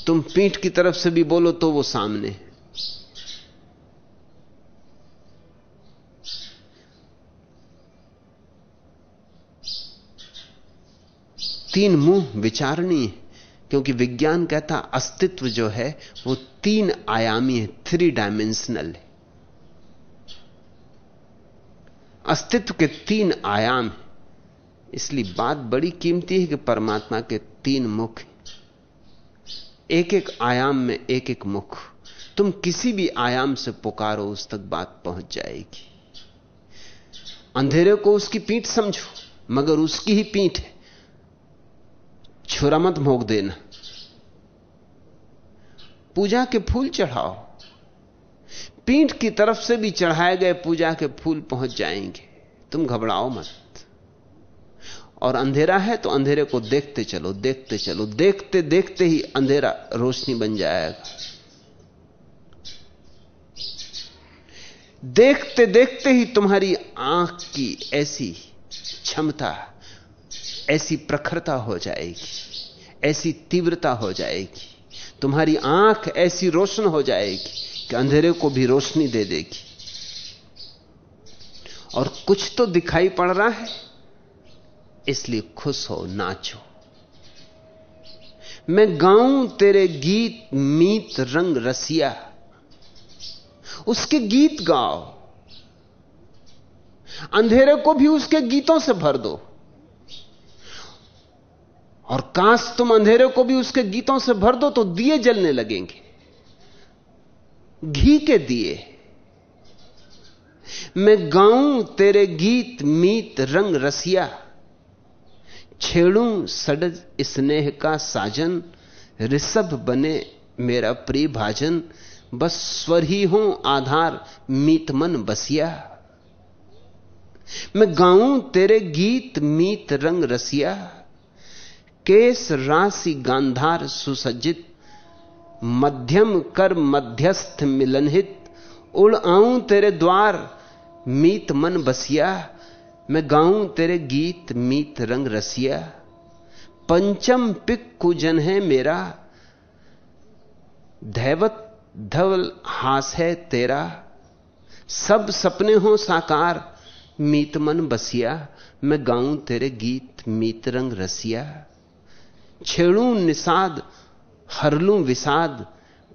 तुम पीठ की तरफ़ से भी बोलो तो वो सामने। तीन मुँह विचारणीय, क्योंकि विज्ञान कहता अस्तित्व जो है, वो तीन आयामी है थ्री डायमेंशनल है। अस्तित्व के तीन आयाम है। इसलिए बात बड़ी कीमती है कि परमात्मा के तीन मुख एक एक आयाम में एक एक मुख। तुम किसी भी आयाम से पुकारो, उस तक बात पहुँच जाएगी। अंधेरे को उसकी पीठ समझो, मगर उसकी ही पीठ है। छुरा मत भोग देना। पूजा के फूल चढ़ाओ। पीठ की तरफ़ से भी चढ़ाए गए पूजा के फूल पहुँच जाएँगे। तुम घबराओ मत। और अंधेरा है तो अंधेरे को देखते चलो देखते चलो, देखते देखते ही अंधेरा रोशनी बन जाएगा। देखते देखते ही तुम्हारी आँख की ऐसी क्षमता, ऐसी प्रखरता हो जाएगी, ऐसी तीव्रता हो जाएगी। तुम्हारी आँख ऐसी रोशन हो जाएगी कि अंधेरे को भी रोशनी दे देगी। और कुछ तो दिखाई पड़ रहा है। इसलिए खुश हो, नाचो। मैं गाऊं तेरे गीत, मीत रंग रसिया। उसके गीत गाओ। अंधेरे को भी उसके गीतों से भर दो। और काश तुम अंधेरे को भी उसके गीतों से भर दो तो दिए जलने लगेंगे। घी के दिए। मैं गाऊं तेरे गीत, मीत रंग रसिया। छेड़ू सडज स्नेह का साजन ऋषभ बने मेरा प्रिय भाजन, बस स्वर ही हूँ आधार, मीत मन बसिया। मैं गाऊं तेरे गीत, मीत रंग रसिया। केस राशि गांधार सुसज्जित, मध्यम कर मध्यस्थ मिलनहित। उड़ आऊँ तेरे द्वार, मीत मन बसिया। मैं गाऊं तेरे गीत मीत रंग रसिया, पंचम पिक कुजन है मेरा, धैवत धवल हास है तेरा, सब सपने हो साकार मीत मन बसिया, मैं गाऊं तेरे गीत मीत रंग रसिया। छेड़ू निषाद, हरलू विषाद,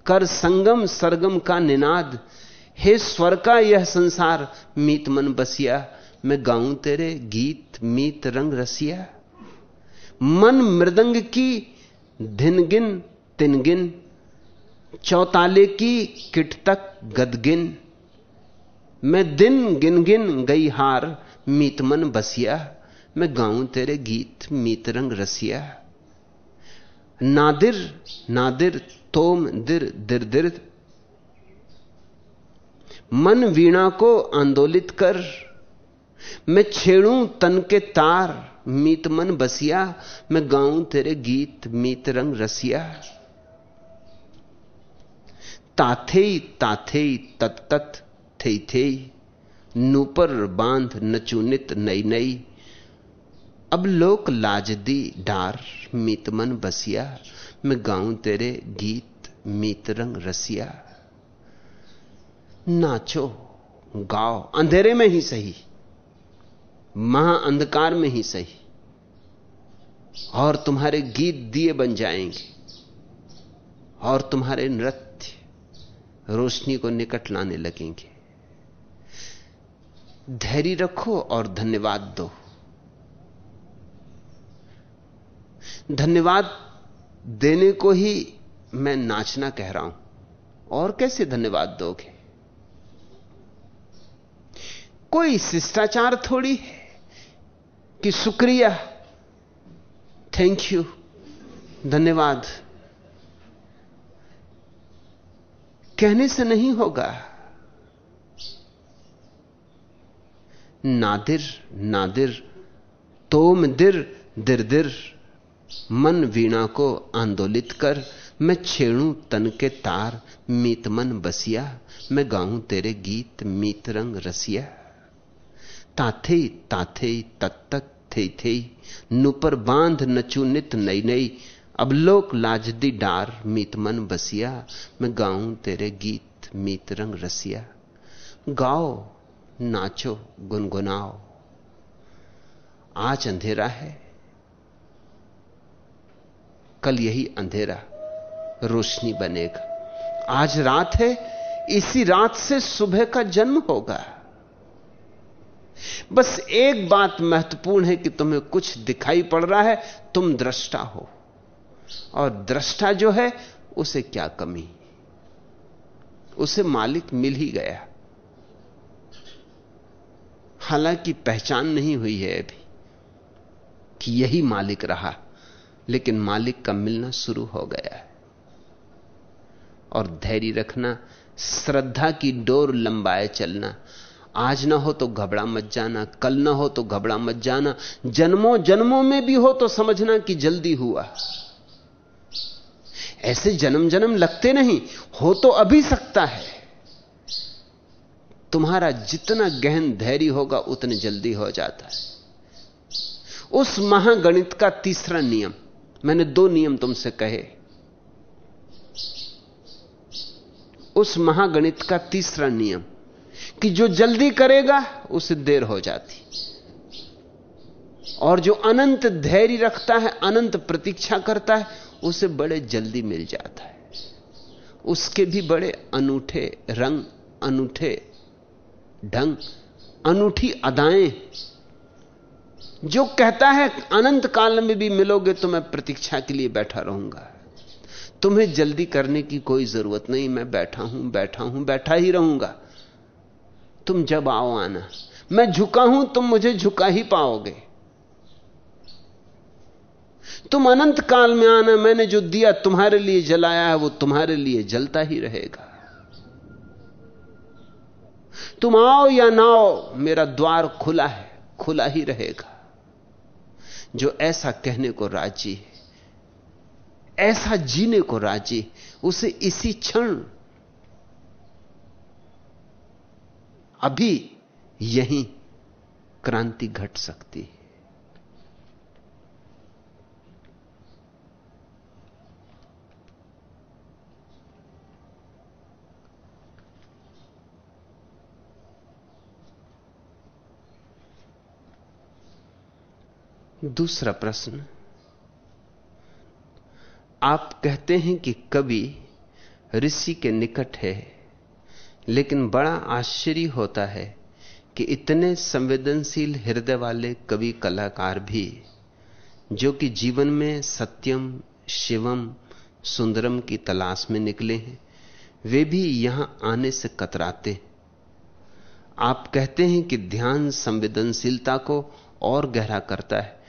कर संगम सरगम का निनाद, हे स्वर का यह संसार मीत मन बसिया। मैं गाऊं तेरे गीत मीत रंग रसिया। मन मृदंग की धिनगिन तिनगिन चौताले की किट तक गदगिन मैं दिन गिन गिन गई हार मीत मन बसिया। मैं गाऊं तेरे गीत मीत रंग रसिया। नादिर नादिर, तोम, दिर दिर दिर। मन वीणा को आंदोलित कर। मैं छेड़ू तन के तार, मीत मन बसिया, मैं गाऊं तेरे गीत, मीत रंग रसिया। ताथे ताथे तत्त थे थे नूपर बाँध नचुनित नई नई। अब लोक लाज दी डार, मीत मन बसिया, मैं गाऊं तेरे गीत, मीत रंग रसिया। नाचो, गाओ, अंधेरे में ही सही। महा अंधकार में ही सही। और तुम्हारे गीत दिए बन जाएँगे। और तुम्हारे नृत्य रोशनी को निकट लाने लगेंगे। धैर्य रखो और धन्यवाद दो। धन्यवाद देने को ही मैं नाचना कह रहा हूँ। और कैसे धन्यवाद दोगे? कोई शिष्टाचार थोड़ी है। कि शुक्रिया। थैंक यू धन्यवाद। कहने से नहीं होगा। नादिर नादिर, तोम दिर दिर दिर, मन वीणा को आंदोलित कर, मैं छेड़ू तन के तार, मीत मन बसिया, मैं गाऊं तेरे गीत, मीत रंग रसिया। ताथे ताथे तत्तक थे थे। नुपर बाँध नचू नित नई नई। अब लोक लाजदी डार, मीत मन बसिया। मैं गाऊं तेरे गीत, मीत रंग रसिया। गाओ, नाचो, गुनगुनाओ। आज अंधेरा है। कल यही अंधेरा, रोशनी बनेगा। आज रात है, इसी रात से सुबह का जन्म होगा। बस एक बात महत्वपूर्ण है कि तुम्हें कुछ दिखाई पड़ रहा है, तुम दृष्टा हो। और दृष्टा जो है, उसे क्या कमी? उसे मालिक मिल ही गया। हालाँकि पहचान नहीं हुई है अभी कि यही मालिक रहा, लेकिन मालिक का मिलना शुरू हो गया है। और धैर्य रखना, श्रद्धा की डोर लंबाए चलना आज ना हो तो घबरा मत जाना, कल ना हो तो घबरा मत जाना। जन्मों जन्मों में भी हो तो समझना कि जल्दी हुआ। ऐसे जन्म जन्म लगते नहीं, हो तो अभी सकता है। तुम्हारा जितना गहन धैर्य होगा, उतने जल्दी हो जाता है। उस महागणित का तीसरा नियम, मैंने दो नियम तुमसे कहे। उस महागणित का तीसरा नियम कि जो जल्दी करेगा उसे देर हो जाती। और जो अनंत धैर्य रखता है, अनंत प्रतीक्षा करता है, उसे बड़े जल्दी मिल जाता है। उसके भी बड़े अनूठे रंग, अनूठे ढंग, अनूठी अदाएँ जो कहता है, अनंत काल में भी मिलोगे तो मैं प्रतीक्षा के लिए बैठा रहूँगा। तुम्हें जल्दी करने की कोई ज़रूरत नहीं, मैं बैठा हूँ बैठा हूँ, बैठा ही रहूँगा। तुम जब आओ आना। मैं झुका हूँ, तुम मुझे झुका ही पाओगे। तुम अनंत काल में आना, मैंने जो दिया तुम्हारे लिए जलाया है, वो तुम्हारे लिए जलता ही रहेगा। तुम आओ या ना आओ, मेरा द्वार खुला है, खुला ही रहेगा। जो ऐसा कहने को राज़ी है, ऐसा जीने को राज़ी उसे इसी क्षण अभी यही क्रांति घट सकती है। दूसरा प्रश्न, आप कहते हैं कि कवि ऋषि के निकट है। लेकिन बड़ा आश्चर्य होता है कि इतने संवेदनशील हृदय वाले कवि कलाकार भी, जो कि जीवन में सत्यम, शिवम, सुंदरम की तलाश में निकले हैं, वे भी यहाँ आने से कतराते आप कहते हैं कि ध्यान संवेदनशीलता को और गहरा करता है।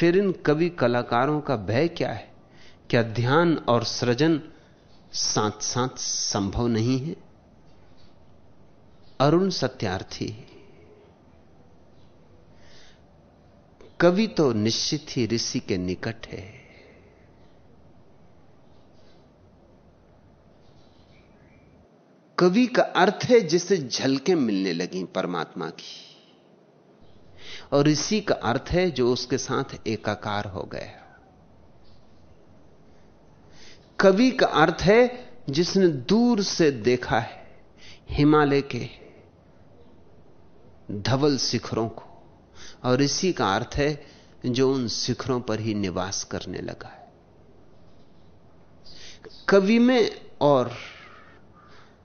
फिर इन कवि कलाकारों का भय क्या है? क्या ध्यान और सृजन साथ साथ संभव नहीं है? अरुण सत्यार्थी। कवि तो निश्चित ही ऋषि के निकट है। कवि का अर्थ है जिसे झलकें मिलने लगी परमात्मा की। और ऋषि का अर्थ है जो उसके साथ एकाकार हो गया। कवि का अर्थ है जिसने दूर से देखा है, हिमालय के धवल शिखरों को। और इसी का अर्थ है जो उन शिखरों पर ही निवास करने लगा है। कवि में और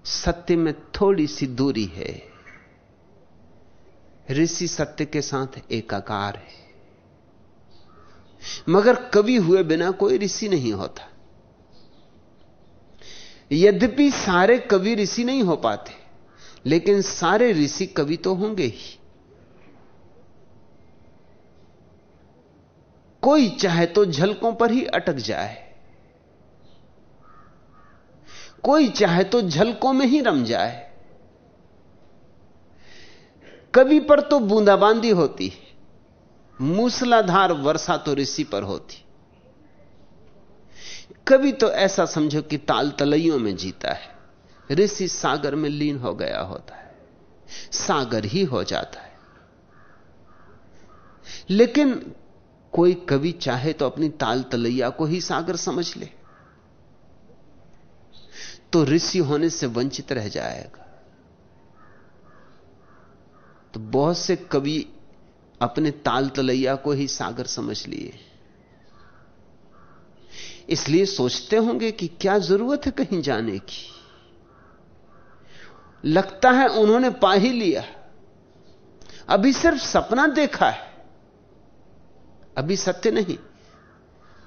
सत्य में थोड़ी सी दूरी है। ऋषि सत्य के साथ एकाकार है। मगर कवि हुए बिना कोई ऋषि नहीं होता। यद्यपि सारे कवि ऋषि नहीं हो पाते लेकिन सारे ऋषि कवि तो होंगे ही। कोई चाहे तो झलकों पर ही अटक जाए। कोई चाहे तो झलकों में ही रम जाए। कवि पर तो बूंदाबांदी होती है। मूसलाधार वर्षा तो ऋषि पर होती। कभी तो ऐसा समझो कि ताल तलइयों में जीता है। ऋषि सागर में लीन हो गया होता है। सागर ही हो जाता है। लेकिन कोई कवि चाहे तो अपनी ताल तलैया को ही सागर समझ ले। तो ऋषि होने से वंचित रह जाएगा। तो बहुत से कवि अपने ताल तलैया को ही सागर समझ लिए। इसलिए सोचते होंगे कि क्या ज़रूरत है कहीं जाने की? लगता है उन्होंने पा ही लिया अभी सिर्फ़ सपना देखा है। अभी सत्य नहीं।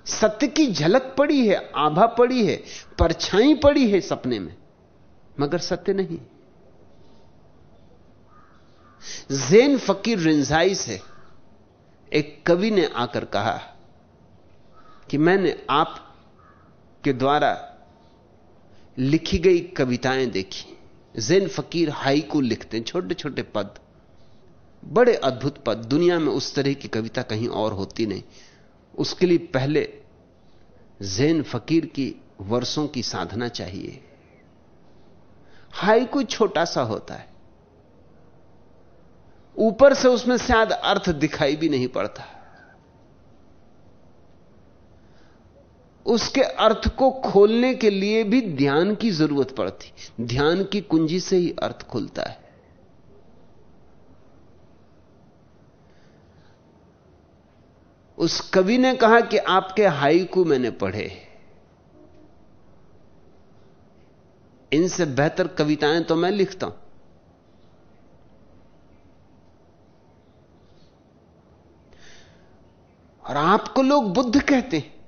सत्य की झलक पड़ी है, आभा पड़ी है, परछाई पड़ी है सपने में, मगर सत्य नहीं। जैन फकीर रिंजाई से एक कवि ने आकर कहा कि मैंने आप के द्वारा लिखी गई कविताएँ देखी। जैन फकीर हाइकू लिखते हैं, छोटे छोटे पद, बड़े अद्भुत पद, दुनिया में उस तरह की कविता कहीं और होती नहीं। उसके लिए पहले जैन फकीर की वर्षों की साधना चाहिए। हाई हाइकू छोटा सा होता है। ऊपर से उसमें शायद अर्थ दिखाई भी नहीं पड़ता। उसके अर्थ को खोलने के लिए भी ध्यान की ज़रूरत पड़ती। ध्यान की कुंजी से ही अर्थ खुलता है। उस कवि ने कहा कि आपके हाइकू मैंने पढ़े। इनसे बेहतर कविताएँ तो मैं लिखता हूँ। और आपको लोग बुद्ध कहते हैं।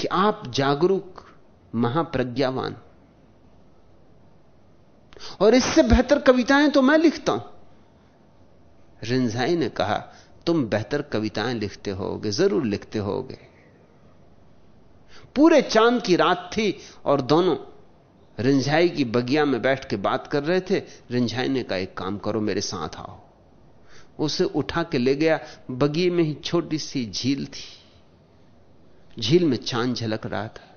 कि आप जागरूक महाप्रज्ञावान। और इससे बेहतर कविताएँ तो मैं लिखता हूँ। रिंझाई ने कहा, तुम बेहतर कविताएँ लिखते होगे, ज़रूर लिखते होगे। पूरे चाँद की रात थी और दोनों रिंझाई की बगिया में बैठ के बात कर रहे थे। रिंझाई ने कहा, एक काम करो, मेरे साथ आओ। उसे उठा के ले गया। बगिए में ही छोटी सी झील थी। झील में चाँद झलक रहा था।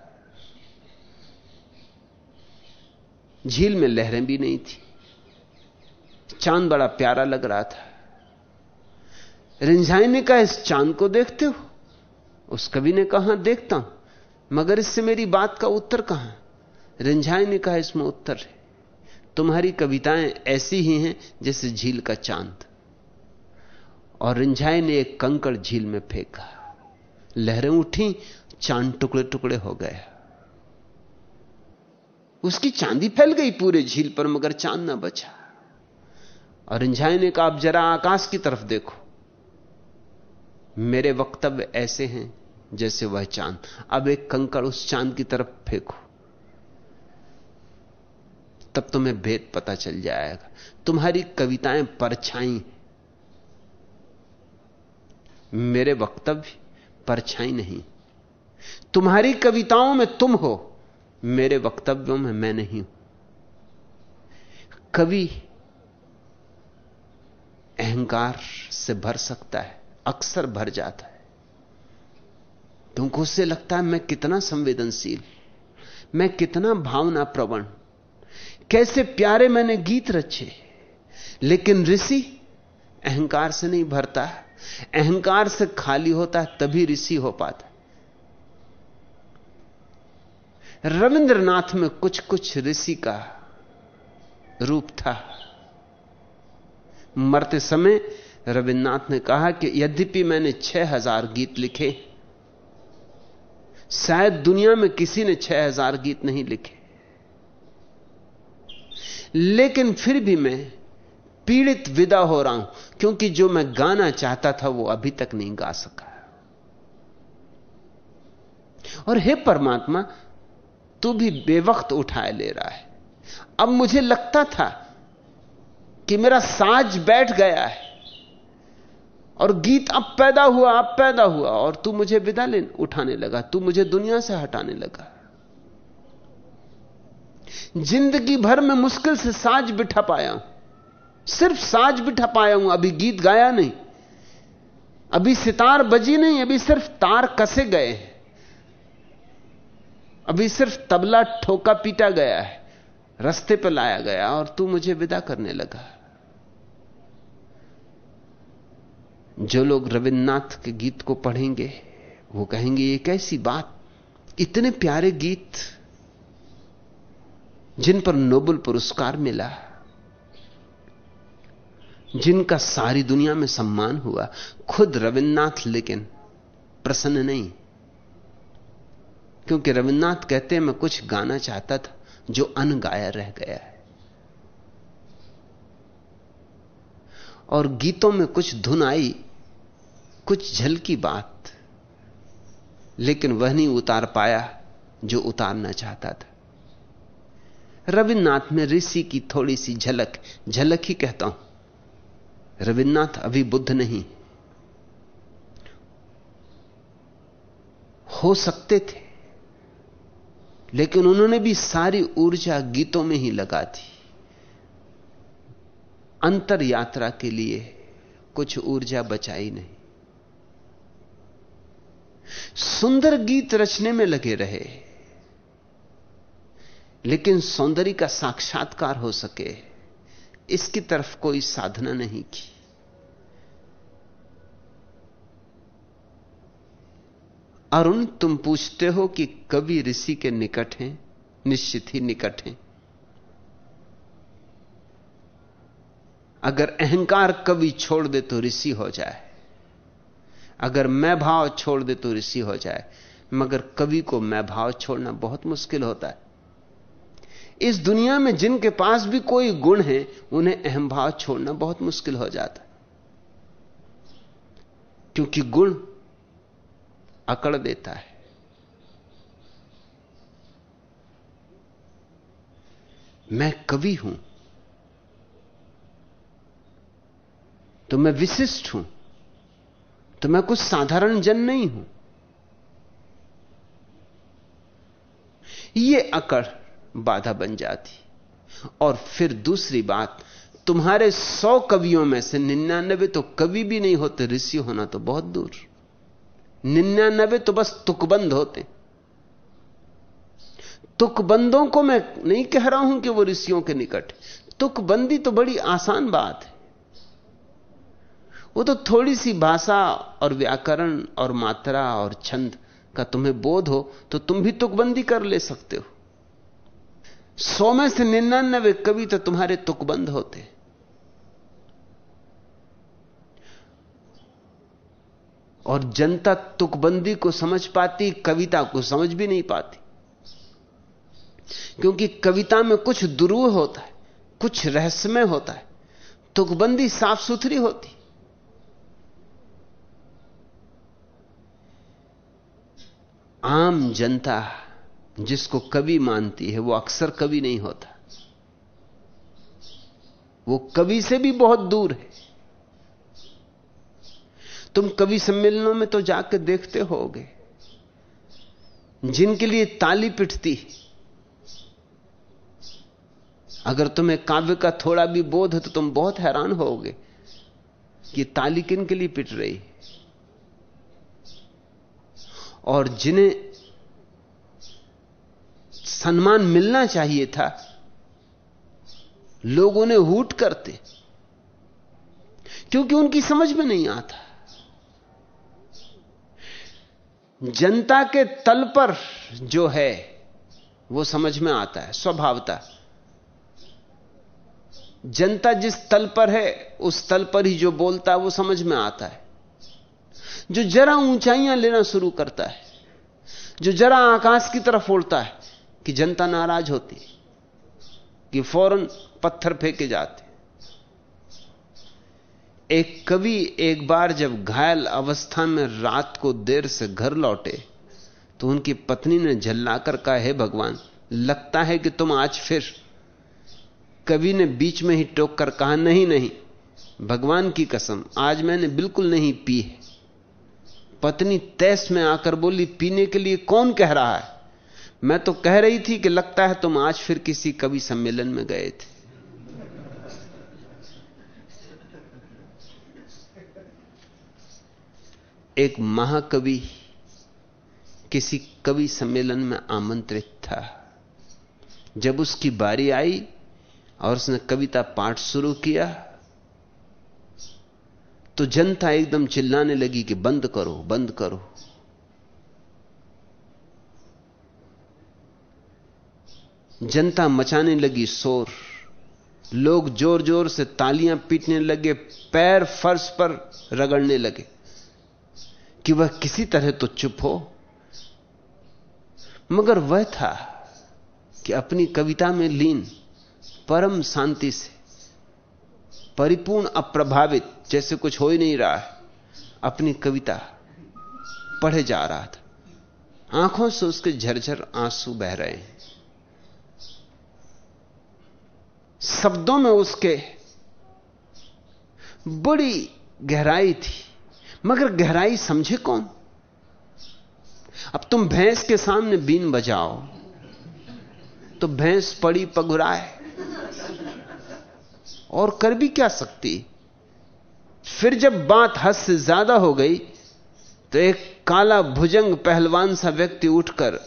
झील में लहरें भी नहीं थी। चाँद बड़ा प्यारा लग रहा था। रिंझाई ने कहा, इस चाँद को देखते हो? उस कवि ने कहा, देखता हूँ, मगर इससे मेरी बात का उत्तर कहाँ? रिंझाई ने कहा, इसमें उत्तर है। तुम्हारी कविताएँ ऐसी ही हैं जैसे झील का चाँद। और रिंझाई ने एक कंकड़ झील में फेंका। लहरें उठी, चाँद टुकड़े टुकड़े हो गए। उसकी चांदी फैल गई पूरे झील पर, मगर चाँद ना बचा। और रिंझाई ने कहा, आप जरा आकाश की तरफ़ देखो। मेरे वक्तव्य ऐसे हैं जैसे वह चाँद। अब एक कंकड़ उस चाँद की तरफ़ फेंको। तब तुम्हें भेद पता चल जाएगा। तुम्हारी कविताएँ परछाई। मेरे वक्तव्य परछाई नहीं। तुम्हारी कविताओं में तुम हो, मेरे वक्तव्यों में मैं नहीं हूँ। कवि अहंकार से भर सकता है, अक्सर भर जाता है। तुमको उससे लगता है मैं कितना संवेदनशील, मैं कितना भावना प्रवण कैसे प्यारे मैंने गीत रचे, लेकिन ऋषि अहंकार से नहीं भरता अहंकार से खाली होता है, तभी ऋषि हो पाता रविंद्रनाथ में कुछ कुछ ऋषि का रूप था। मरते समय रविन्द्रनाथ ने कहा कि यद्यपि मैंने छह हज़ार गीत लिखे, शायद दुनिया में किसी ने छह हज़ार गीत नहीं लिखे। लेकिन फिर भी मैं पीड़ित विदा हो रहा हूँ, क्योंकि जो मैं गाना चाहता था वो अभी तक नहीं गा सका। और हे परमात्मा, तू भी बेवक्त उठाए ले रहा है। अब मुझे लगता था कि मेरा साज बैठ गया है, और गीत अब पैदा हुआ, अब पैदा हुआ, और तू मुझे विदा ले, उठाने लगा, तू मुझे दुनिया से हटाने लगा। ज़िंदगी भर में मुश्किल से साज बिठा पाया हूँ। सिर्फ़ साज बिठा पाया हूँ, अभी गीत गाया नहीं। अभी सितार बजी नहीं, अभी सिर्फ़ तार कसे गए हैं। अभी सिर्फ़ तबला ठोका पीटा गया है, रस्ते पर लाया गया और तू मुझे विदा करने लगा। जो लोग रविन्द्रनाथ के गीत को पढ़ेंगे, वो कहेंगे, ये कैसी बात, इतने प्यारे गीत, जिन पर नोबल पुरस्कार मिला जिनका सारी दुनिया में सम्मान हुआ, खुद रविन्द्रनाथ लेकिन प्रसन्न नहीं। क्योंकि रविन्द्रनाथ कहते मैं कुछ गाना चाहता था जो अनगाया रह गया है। और गीतों में कुछ धुन आई, कुछ झलकी बात, लेकिन वह नहीं उतार पाया जो उतारना चाहता था। रविन्द्रनाथ में ऋषि की थोड़ी सी झलक झलक ही कहता हूँ। रविन्द्रनाथ अभी बुद्ध नहीं। हो सकते थे, लेकिन उन्होंने भी सारी ऊर्जा गीतों में ही लगा दी। अंतर यात्रा के लिए कुछ ऊर्जा बचाई नहीं। सुंदर गीत रचने में लगे रहे, लेकिन सौंदर्य का साक्षात्कार हो सके। इसकी तरफ़ कोई साधना नहीं की। अरुण, तुम पूछते हो कि कवि ऋषि के निकट हैं, निश्चित ही निकट हैं। अगर अहंकार कवि छोड़ दे तो ऋषि हो जाए। अगर मैं भाव छोड़ दे तो ऋषि हो जाए। मगर कवि को मैं भाव छोड़ना बहुत मुश्किल होता है। इस दुनिया में जिनके पास भी कोई गुण है, उन्हें अहम भाव छोड़ना बहुत मुश्किल हो जाता है। क्योंकि गुण अकड़ देता है। मैं कवि हूँ तो मैं विशिष्ट हूँ तो मैं कुछ साधारण जन नहीं हूँ। यह अकड़ बाधा बन जाती। और फिर दूसरी बात, तुम्हारे सौ कवियों में से निन्यानबे तो कवि भी नहीं होते, ऋषि होना तो बहुत दूर। निन्यानबे तो बस तुकबंद होते। तुकबंदों को मैं नहीं कह रहा हूँ कि वो ऋषियों के निकट तुकबंदी तो बड़ी आसान बात है। वो तो थोड़ी सी भाषा और व्याकरण और मात्रा और छंद का तुम्हें बोध हो तो तुम भी तुकबंदी कर ले सकते हो। सौ में से निन्यानबे कवि तो तुम्हारे तुकबंद होते। और जनता तुकबंदी को समझ पाती, कविता को समझ भी नहीं पाती। क्योंकि कविता में कुछ दुरूह होता है, कुछ रहस्यमय होता है। तुकबंदी साफ़ सुथरी होती। आम जनता जिसको कवि मानती है, वो अक्सर कवि नहीं होता। वो कवि से भी बहुत दूर है। तुम कवि सम्मेलनों में तो जाकर देखते होगे, जिनके लिए ताली पिटती अगर तुम्हें काव्य का थोड़ा भी बोध है तो तुम बहुत हैरान होगे कि ताली किन के लिए पिट रही और जिन्हें सम्मान मिलना चाहिए था। लोग उन्हें हूट करते, क्योंकि उनकी समझ में नहीं आता। जनता के तल पर जो है, वो समझ में आता है, स्वभावता। जनता जिस तल पर है, उस तल पर ही जो बोलता है, वो समझ में आता है। जो जरा ऊंचाइयाँ लेना शुरू करता है, जो जरा आकाश की तरफ़ उड़ता है कि जनता नाराज़ होती, कि फ़ौरन पत्थर फेंके जाते। एक कवि एक बार जब घायल अवस्था में रात को देर से घर लौटे तो उनकी पत्नी ने झल्लाकर कहा, है भगवान, लगता है कि तुम आज फिर कवि ने बीच में ही टोक कर कहा, नहीं नहीं, भगवान की कसम, आज मैंने बिल्कुल नहीं पी है। पत्नी तैस में आकर बोली, पीने के लिए कौन कह रहा है? मैं तो कह रही थी कि लगता है तुम आज फिर किसी कवि सम्मेलन में गए थे। एक महाकवि किसी कवि सम्मेलन में आमंत्रित था। जब उसकी बारी आई और उसने कविता पाठ शुरू किया तो जनता एकदम चिल्लाने लगी कि बंद करो बंद करो। जनता मचाने लगी शोर। लोग ज़ोर ज़ोर से तालियाँ पीटने लगे, पैर फर्श पर रगड़ने लगे। कि वह किसी तरह तो चुप हो। मगर वह था कि अपनी कविता में लीन परम शांति से, परिपूर्ण अप्रभावित, जैसे कुछ हो ही नहीं रहा है। अपनी कविता पढ़े जा रहा था। आँखों से उसके झरझर आँसू बह रहे हैं। शब्दों में उसके बड़ी गहराई थी। मगर गहराई समझे कौन? अब तुम भैंस के सामने बीन बजाओ तो भैंस पड़ी पगुराए। और कर भी क्या सकती? फिर जब बात हद से ज़्यादा हो गई तो एक काला भुजंग पहलवान सा व्यक्ति उठकर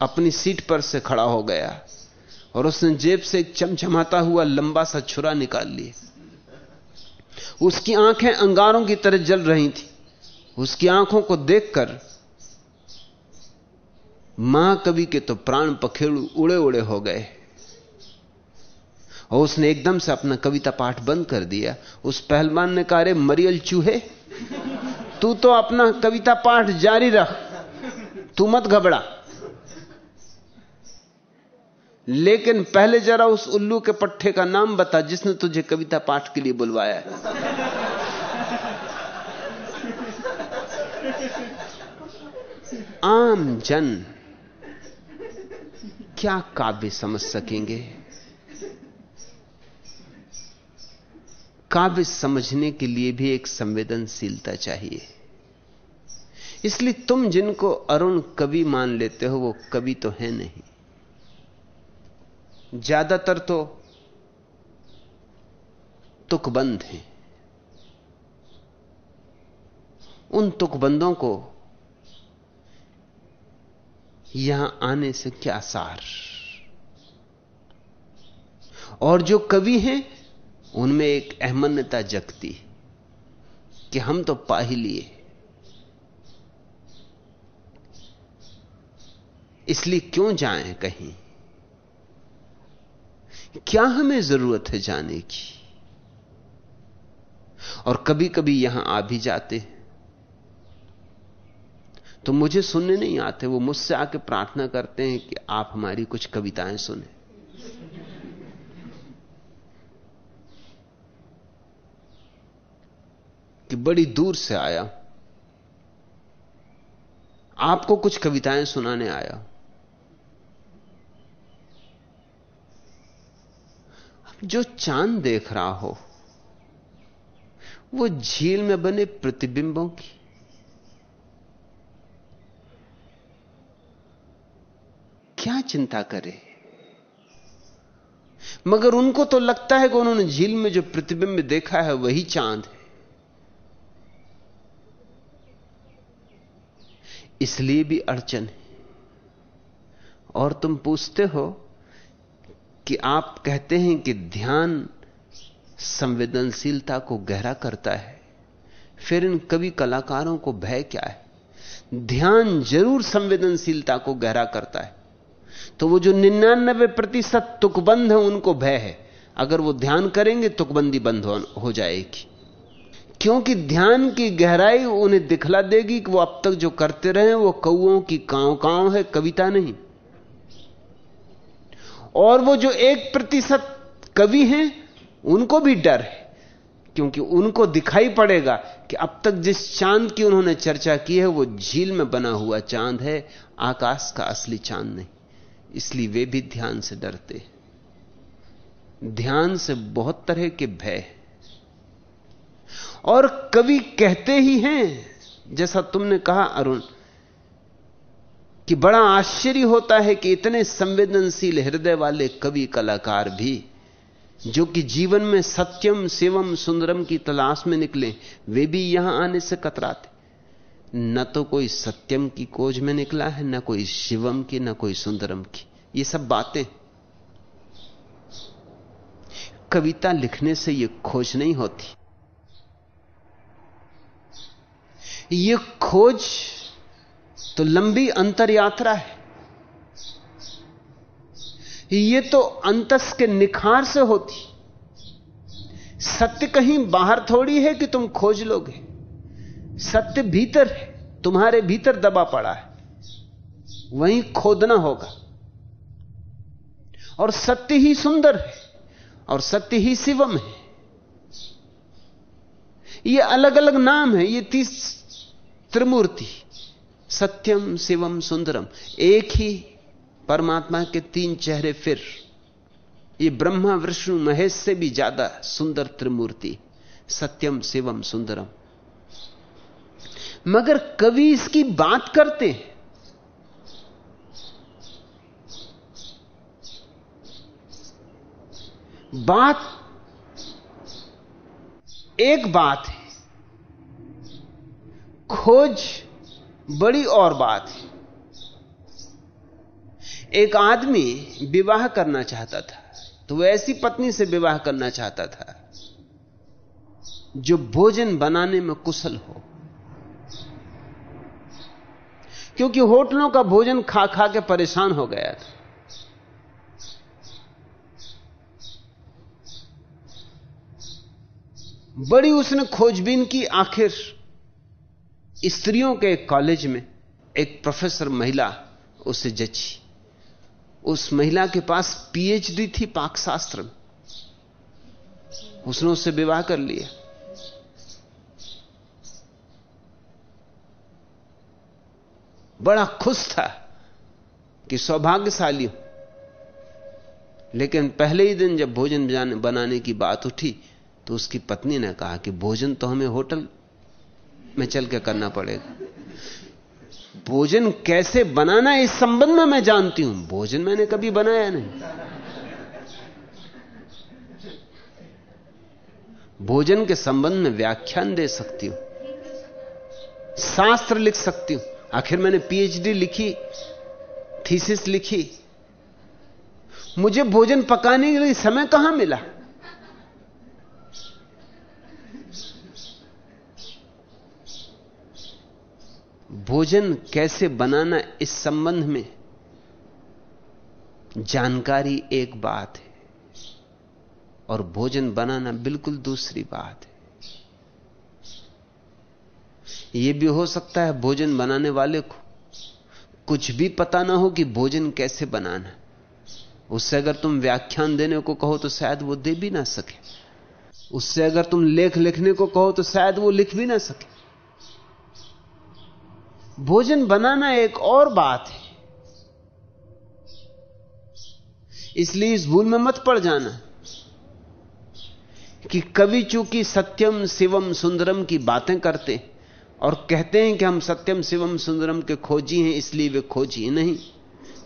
अपनी सीट पर से खड़ा हो गया। और उसने जेब से चमचमाता हुआ लंबा सा छुरा निकाल लिया। उसकी आँखें अंगारों की तरह जल रही थी। उसकी आँखों को देखकर महाकवि के तो प्राण पखेड़ू उड़े उड़े हो गए। और उसने एकदम से अपना कविता पाठ बंद कर दिया। उस पहलवान ने कहा मरियल चूहे, तू तो अपना कविता पाठ जारी रख, तू मत घबरा। लेकिन पहले जरा उस उल्लू के पट्टे का नाम बता, जिसने तुझे कविता पाठ के लिए बुलवाया। है आम जन, क्या काव्य समझ सकेंगे? काव्य समझने के लिए भी एक संवेदनशीलता चाहिए। इसलिए तुम जिनको अरुण कवि मान लेते हो, वो कवि तो है नहीं। ज़्यादातर तो तुकबंद हैं। उन तुकबंदों को यहाँ आने से क्या सार? और जो कवि हैं, उनमें एक अहमन्यता जगती कि हम तो पा ही लिए। इसलिए क्यों जाएँ कहीं? क्या हमें ज़रूरत है जाने की? और कभी कभी यहाँ आ भी जाते हैं। तो मुझे सुनने नहीं आते, वो मुझसे आके प्रार्थना करते हैं कि आप हमारी कुछ कविताएँ सुने। कि बड़ी दूर से आया। आपको कुछ कविताएँ सुनाने आया। जो चाँद देख रहा हो, वो झील में बने प्रतिबिंबों की। क्या चिंता करे? मगर उनको तो लगता है कि उन्होंने झील में जो प्रतिबिंब देखा है, वही चाँद है। इसलिए भी अड़चन है। और तुम पूछते हो कि आप कहते हैं कि ध्यान संवेदनशीलता को गहरा करता है। फिर इन कवि कलाकारों को भय क्या है? ध्यान ज़रूर संवेदनशीलता को गहरा करता है। तो वो जो निन्यानबे प्रतिशत तुकबंद है उनको भय है। अगर वो ध्यान करेंगे तुकबंदी बंद हो, हो जाएगी। क्योंकि ध्यान की गहराई उन्हें दिखला देगी कि वो अब तक जो करते रहे वो कौओं की कांव कांव है कविता नहीं। और वो जो एक प्रतिशत कवि हैं, उनको भी डर है, क्योंकि उनको दिखाई पड़ेगा कि अब तक जिस चाँद की उन्होंने चर्चा की है, वो झील में बना हुआ चाँद है, आकाश का असली चाँद नहीं। इसलिए वे भी ध्यान से डरते ध्यान से बहुत तरह के भय और कवि कहते ही हैं, जैसा तुमने कहा, अरुण कि बड़ा आश्चर्य होता है कि इतने संवेदनशील हृदय वाले कवि कलाकार भी, जो कि जीवन में सत्यम, शिवम, सुंदरम की तलाश में निकले, वे भी यहाँ आने से कतराते। न तो कोई सत्यम की खोज में निकला है, न कोई शिवम की, न कोई सुंदरम की। ये सब बातें। कविता लिखने से ये खोज नहीं होती। ये खोज तो लंबी अंतर यात्रा है। ये तो अंतस के निखार से होती। सत्य कहीं बाहर थोड़ी है कि तुम खोज लोगे। सत्य भीतर है, तुम्हारे भीतर दबा पड़ा है। वहीं खोदना होगा। और सत्य ही सुंदर है, और सत्य ही शिवम है। ये अलग अलग नाम है, ये तीस त्रिमूर्ति। सत्यम शिवम सुंदरम। एक ही परमात्मा के तीन चेहरे फिर। ये ब्रह्मा, विष्णु, महेश से भी ज़्यादा सुंदर त्रिमूर्ति। सत्यम शिवम सुंदरम। मगर कवि इसकी बात करते हैं। बात एक बात है। खोज बड़ी और बात है। एक आदमी विवाह करना चाहता था तो वह ऐसी पत्नी से विवाह करना चाहता था, जो भोजन बनाने में कुशल हो। क्योंकि होटलों का भोजन खा खा के परेशान हो गया था। बड़ी उसने खोजबीन की आखिर स्त्रियों के कॉलेज में एक प्रोफेसर महिला उसे जची उस महिला के पास पीएचडी थी पाकशास्त्र में। उसने उससे विवाह कर लिया। बड़ा खुश था कि सौभाग्यशाली हूँ। लेकिन पहले ही दिन जब भोजन बनाने की बात उठी तो उसकी पत्नी ने कहा कि भोजन तो हमें होटल में चल के करना पड़ेगा। भोजन कैसे बनाना इस संबंध में मैं जानती हूँ। भोजन मैंने कभी बनाया नहीं। भोजन के संबंध में व्याख्यान दे सकती हूँ। शास्त्र लिख सकती हूँ। आखिर मैंने पीएचडी लिखी थीसिस लिखी। मुझे भोजन पकाने के लिए समय कहाँ मिला? भोजन कैसे बनाना इस संबंध में? जानकारी एक बात है और भोजन बनाना बिल्कुल दूसरी बात है। यह भी हो सकता है भोजन बनाने वाले को कुछ भी पता ना हो कि भोजन कैसे बनाना। उससे अगर तुम व्याख्यान देने को कहो तो शायद वो दे भी ना सके। उससे अगर तुम लेख लिखने को कहो तो शायद वो लिख भी ना सके। भोजन बनाना एक और बात है। इसलिए इस भूल में मत पड़ जाना कि कवि चूँकि सत्यम शिवम सुंदरम की बातें करते और कहते हैं कि हम सत्यम शिवम सुंदरम के खोजी हैं, इसलिए वे खोजी नहीं।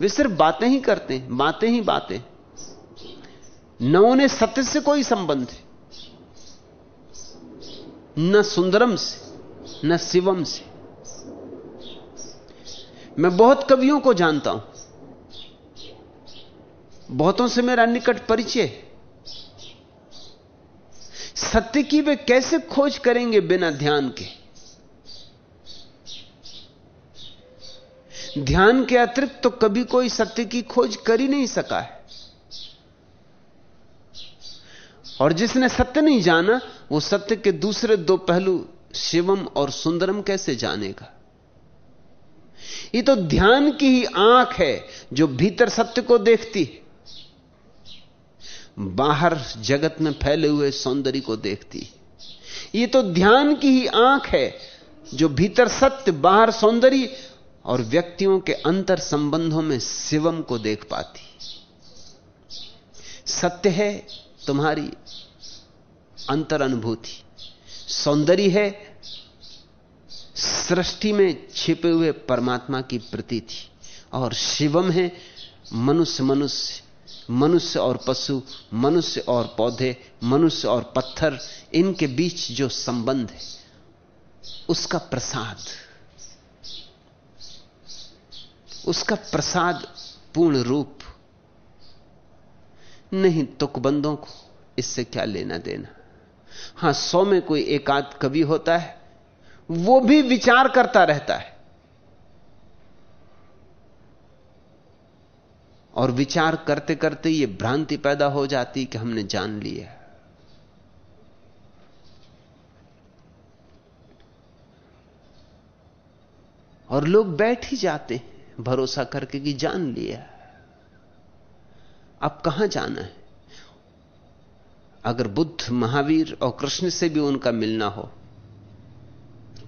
वे सिर्फ़ बातें ही करते हैं, बातें ही बातें। न उन्हें सत्य से कोई संबंध है, न सुंदरम से, न शिवम से। मैं बहुत कवियों को जानता हूँ। बहुतों से मेरा निकट परिचय सत्य की वे कैसे खोज करेंगे बिना ध्यान के? ध्यान के अतिरिक्त तो कभी कोई सत्य की खोज कर ही नहीं सका है। और जिसने सत्य नहीं जाना, वो सत्य के दूसरे दो पहलू शिवम और सुंदरम कैसे जानेगा? ये तो ध्यान की ही आँख है जो भीतर सत्य को देखती बाहर जगत में फैले हुए सौंदर्य को देखती ये तो ध्यान की ही आँख है जो भीतर सत्य, बाहर सौंदर्य और व्यक्तियों के अंतर संबंधों में शिवम को देख पाती सत्य है तुम्हारी अंतर अनुभूति। सौंदर्य है सृष्टि में छिपे हुए परमात्मा की प्रतीति और शिवम है मनुष्य मनुष्य मनुष्य और पशु, मनुष्य और पौधे, मनुष्य और पत्थर, इनके बीच जो संबंध है, उसका प्रसाद। उसका प्रसाद पूर्ण रूप। नहीं तुकबंदों को इससे क्या लेना देना। हाँ, सौ में कोई एकाध कवि होता है वो भी विचार करता रहता है। और विचार करते करते ये भ्रांति पैदा हो जाती कि हमने जान लिया। और लोग बैठ ही जाते भरोसा करके कि जान लिया। अब कहाँ जाना है? अगर बुद्ध, महावीर और कृष्ण से भी उनका मिलना हो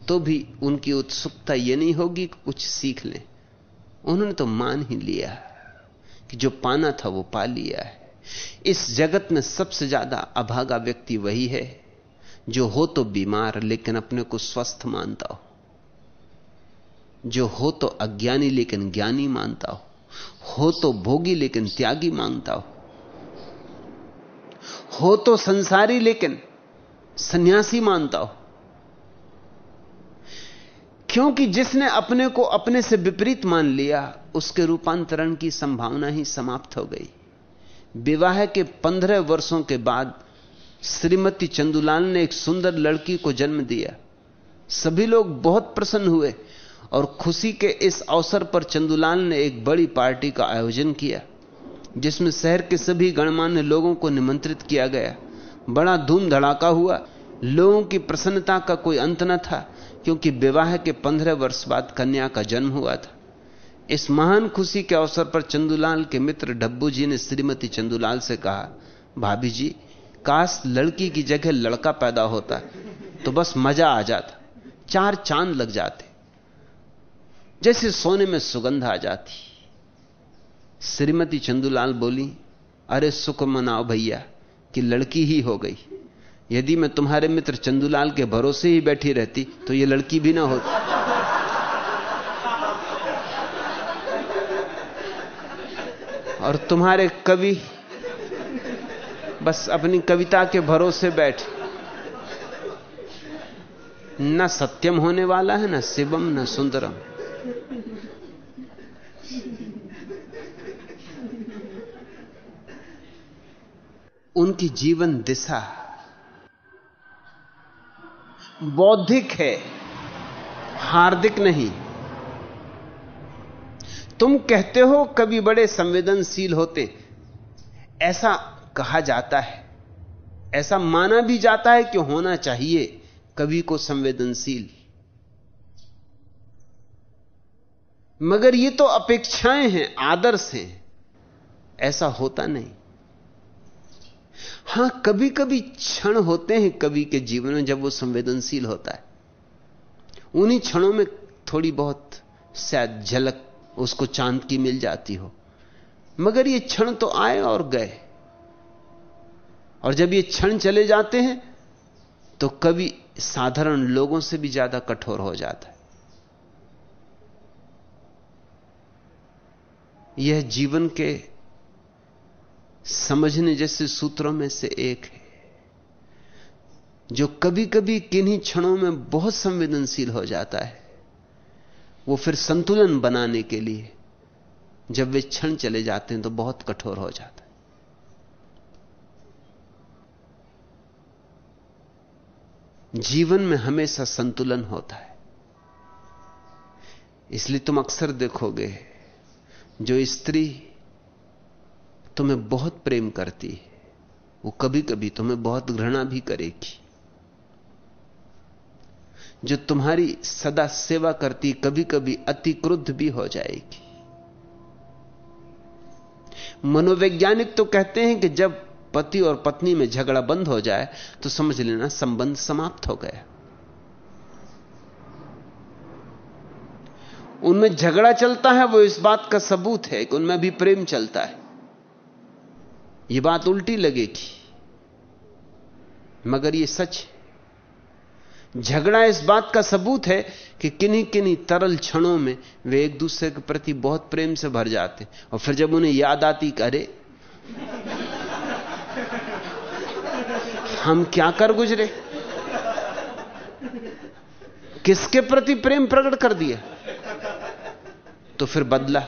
तो भी उनकी उत्सुकता यह नहीं होगी कि कुछ सीख लें। उन्होंने तो मान ही लिया कि जो पाना था वो पा लिया है। इस जगत में सबसे ज़्यादा अभागा व्यक्ति वही है जो हो तो बीमार, लेकिन अपने को स्वस्थ मानता हो। जो हो तो अज्ञानी, लेकिन ज्ञानी मानता हो। हो तो भोगी, लेकिन त्यागी मानता हो। हो तो संसारी, लेकिन सन्यासी मानता हो। क्योंकि जिसने अपने को अपने से विपरीत मान लिया, उसके रूपांतरण की संभावना ही समाप्त हो गई। विवाह के पंद्रह वर्षों के बाद श्रीमती चंदुलाल ने एक सुंदर लड़की को जन्म दिया। सभी लोग बहुत प्रसन्न हुए और खुशी के इस अवसर पर चंदुलाल ने एक बड़ी पार्टी का आयोजन किया, जिसमें शहर के सभी गणमान्य लोगों को निमंत्रित किया गया। बड़ा धूम धड़ाका हुआ। लोगों की प्रसन्नता का कोई अंत न था। क्योंकि विवाह के पंद्रह वर्ष बाद कन्या का जन्म हुआ था। इस महान खुशी के अवसर पर चंदुलाल के मित्र डब्बू जी ने श्रीमती चंदुलाल से कहा, भाभी जी, काश लड़की की जगह लड़का पैदा होता तो बस मज़ा आ जाता, चार चाँद लग जाते। जैसे सोने में सुगंध आ जाती। श्रीमती चंदूलाल बोली, अरे सुख मनाओ भैया, कि लड़की ही हो गई। यदि मैं तुम्हारे मित्र चंदूलाल के भरोसे ही बैठी रहती तो ये लड़की भी ना होती और तुम्हारे कवि, बस अपनी कविता के भरोसे बैठ। न सत्यम होने वाला है, न शिवम, न सुंदरम। उनकी जीवन दिशा बौद्धिक है, हार्दिक नहीं। तुम कहते हो कभी बड़े संवेदनशील होते, ऐसा कहा जाता है, ऐसा माना भी जाता है कि होना चाहिए कवि को संवेदनशील। मगर ये तो अपेक्षाएँ हैं, आदर्श हैं, ऐसा होता नहीं। हाँ कभी कभी क्षण होते हैं कवि के जीवन में जब वो संवेदनशील होता है। उन्हीं क्षणों में थोड़ी बहुत शायद झलक उसको चाँद की मिल जाती हो। मगर ये क्षण तो आए और गए। और जब ये क्षण चले जाते हैं तो कवि साधारण लोगों से भी ज़्यादा कठोर हो जाता है। यह जीवन के समझने जैसे सूत्रों में से एक है, जो कभी कभी किन्हीं क्षणों में बहुत संवेदनशील हो जाता है, वो फिर संतुलन बनाने के लिए जब वे क्षण चले जाते हैं तो बहुत कठोर हो जाता है। जीवन में हमेशा संतुलन होता है। इसलिए तुम अक्सर देखोगे, जो स्त्री तुम्हें बहुत प्रेम करती है। वो कभी कभी तुम्हें बहुत घृणा भी करेगी। जो तुम्हारी सदा सेवा करती कभी कभी अति क्रुद्ध भी हो जाएगी। मनोवैज्ञानिक तो कहते हैं कि जब पति और पत्नी में झगड़ा बंद हो जाए तो समझ लेना संबंध समाप्त हो गया। उनमें झगड़ा चलता है, वो इस बात का सबूत है कि उनमें भी प्रेम चलता है। ये बात उल्टी लगेगी। मगर यह सच झगड़ा इस बात का सबूत है कि किन्हीं किन्हीं तरल क्षणों में वे एक दूसरे के प्रति बहुत प्रेम से भर जाते और फिर जब उन्हें याद आती करे हम क्या कर गुजरे? किसके प्रति प्रेम प्रकट कर दिया? तो फिर बदला।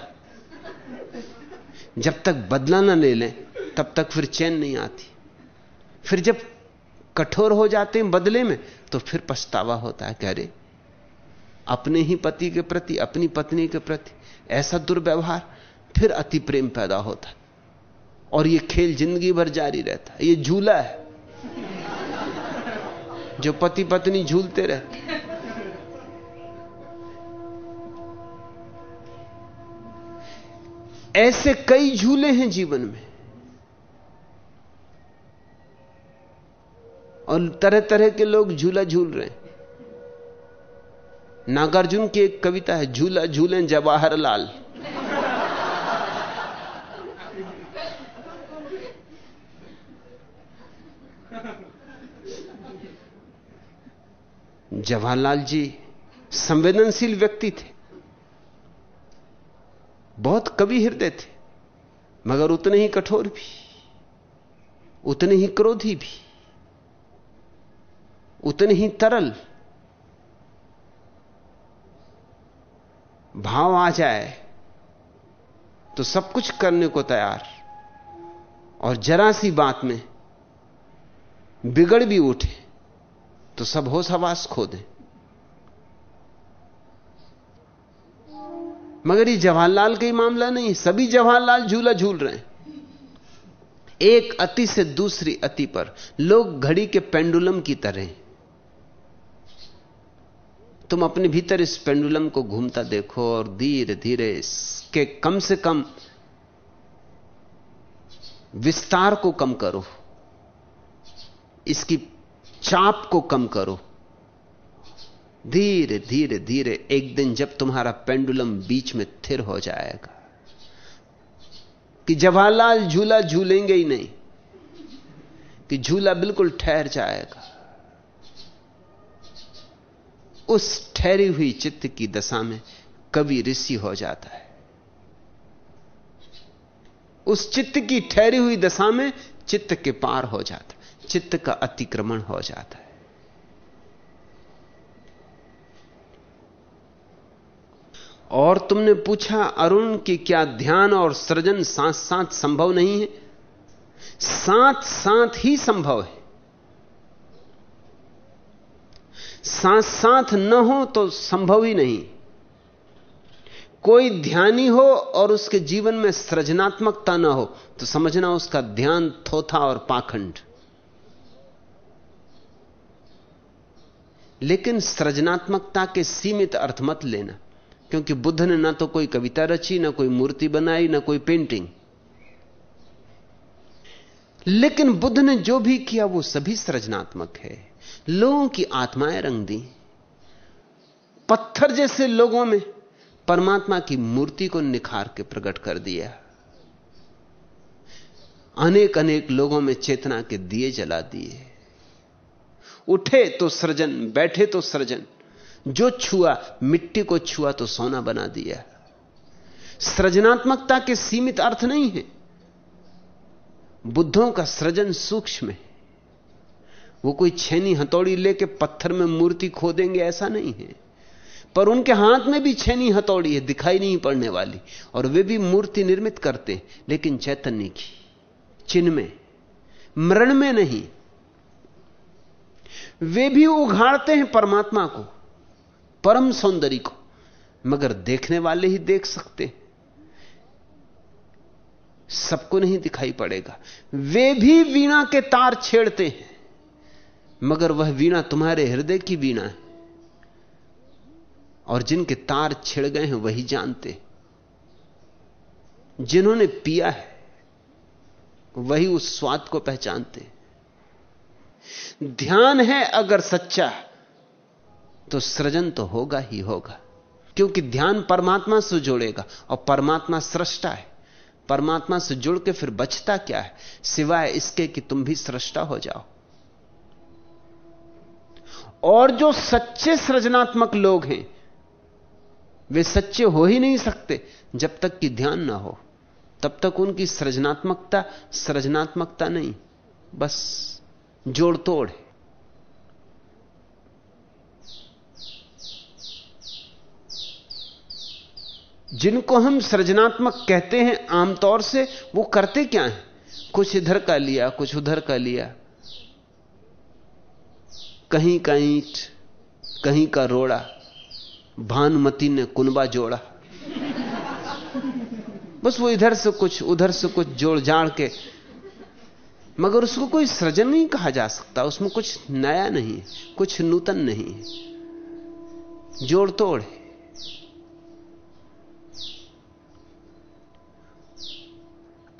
जब तक बदला ना ले लें तब तक फिर चैन नहीं आती। फिर जब कठोर हो जाते हैं बदले में तो फिर पछतावा होता है कह रहे अपने ही पति के प्रति, अपनी पत्नी के प्रति ऐसा दुर्व्यवहार, फिर अति प्रेम पैदा होता। है और यह खेल ज़िंदगी भर जारी रहता है। यह झूला है। जो पति पत्नी झूलते रहते ऐसे कई झूले हैं जीवन में। और तरह तरह के लोग झूला झूल रहे हैं। नागार्जुन की एक कविता है, झूला झूले जवाहर लाल जवाहरलाल जी संवेदनशील व्यक्ति थे। बहुत कवि हृदय थे, मगर उतने ही कठोर भी, उतने ही क्रोधी भी। उतने ही तरल भाव आ जाए तो सब कुछ करने को तैयार। और जरा सी बात में बिगड़ भी उठे तो सब होश हवास खो दें मगर ये जवाहरलाल का ही मामला नहीं, सभी जवाहरलाल झूला झूल रहे हैं। एक अति से दूसरी अति पर लोग घड़ी के पेंडुलम की तरह तुम अपने भीतर इस पेंडुलम को घूमता देखो और धीरे धीरे इसके कम से कम विस्तार को कम करो। इसकी चाप को कम करो। धीरे धीरे धीरे एक दिन जब तुम्हारा पेंडुलम बीच में थिर हो जाएगा कि जवाहरलाल झूला झूलेंगे ही नहीं, कि झूला बिल्कुल ठहर जाएगा। उस ठहरी हुई चित्त की दशा में कवि ऋषि हो जाता है। उस चित्त की ठहरी हुई दशा में चित्त के पार हो जाता है। चित्त का अतिक्रमण हो जाता है। और तुमने पूछा, अरुण, कि क्या ध्यान और सृजन साथ साथ संभव नहीं है? साथ साथ ही संभव है। साथ साथ न हो तो संभव ही नहीं। कोई ध्यानी हो और उसके जीवन में सृजनात्मकता ना हो तो समझना उसका ध्यान थोथा और पाखंड। लेकिन सृजनात्मकता के सीमित अर्थ मत लेना, क्योंकि बुद्ध ने ना तो कोई कविता रची, ना कोई मूर्ति बनाई, ना कोई पेंटिंग। लेकिन बुद्ध ने जो भी किया, वो सभी सृजनात्मक है। लोगों की आत्माएँ रंग दी। पत्थर जैसे लोगों में परमात्मा की मूर्ति को निखार के प्रकट कर दिया। अनेक अनेक लोगों में चेतना के दिए जला दिए। उठे तो सृजन, बैठे तो सृजन। जो छुआ, मिट्टी को छुआ तो सोना बना दिया। सृजनात्मकता के सीमित अर्थ नहीं है। बुद्धों का सृजन सूक्ष्म है। वो कोई छेनी हथौड़ी लेके पत्थर में मूर्ति खोदेंगे, ऐसा नहीं है। पर उनके हाथ में भी छेनी हथौड़ी है, दिखाई नहीं पड़ने वाली। और वे भी मूर्ति निर्मित करते लेकिन चैतन्य की, चिन्ह में, मरण में नहीं। वे भी उघाड़ते हैं परमात्मा को, परम सौंदर्य को, मगर देखने वाले ही देख सकते सबको नहीं दिखाई पड़ेगा। वे भी वीणा के तार छेड़ते हैं। मगर वह वीणा तुम्हारे हृदय की वीणा है। और जिनके तार छिड़ गए हैं, वही जानते। जिन्होंने पिया है, वही उस स्वाद को पहचानते। ध्यान है अगर सच्चा तो सृजन तो होगा ही होगा। क्योंकि ध्यान परमात्मा से जोड़ेगा, और परमात्मा सृष्टा है। परमात्मा से जुड़ के फिर बचता क्या है? सिवाय इसके कि तुम भी सृष्टा हो जाओ। और जो सच्चे सृजनात्मक लोग हैं, वे सच्चे हो ही नहीं सकते जब तक कि ध्यान ना हो। तब तक उनकी सृजनात्मकता सृजनात्मकता नहीं, बस जोड़ तोड़ है। जिनको हम सृजनात्मक कहते हैं, आमतौर से वो करते क्या हैं? कुछ इधर का लिया, कुछ उधर का लिया। कहीं का ईंट, कहीं का रोड़ा, भानुमती ने कुनबा जोड़ा। बस वो इधर से कुछ, उधर से कुछ जोड़ जाड़ के, मगर उसको कोई सृजन नहीं कहा जा सकता। उसमें कुछ नया नहीं है, कुछ नूतन नहीं है। जोड़ तोड़ है।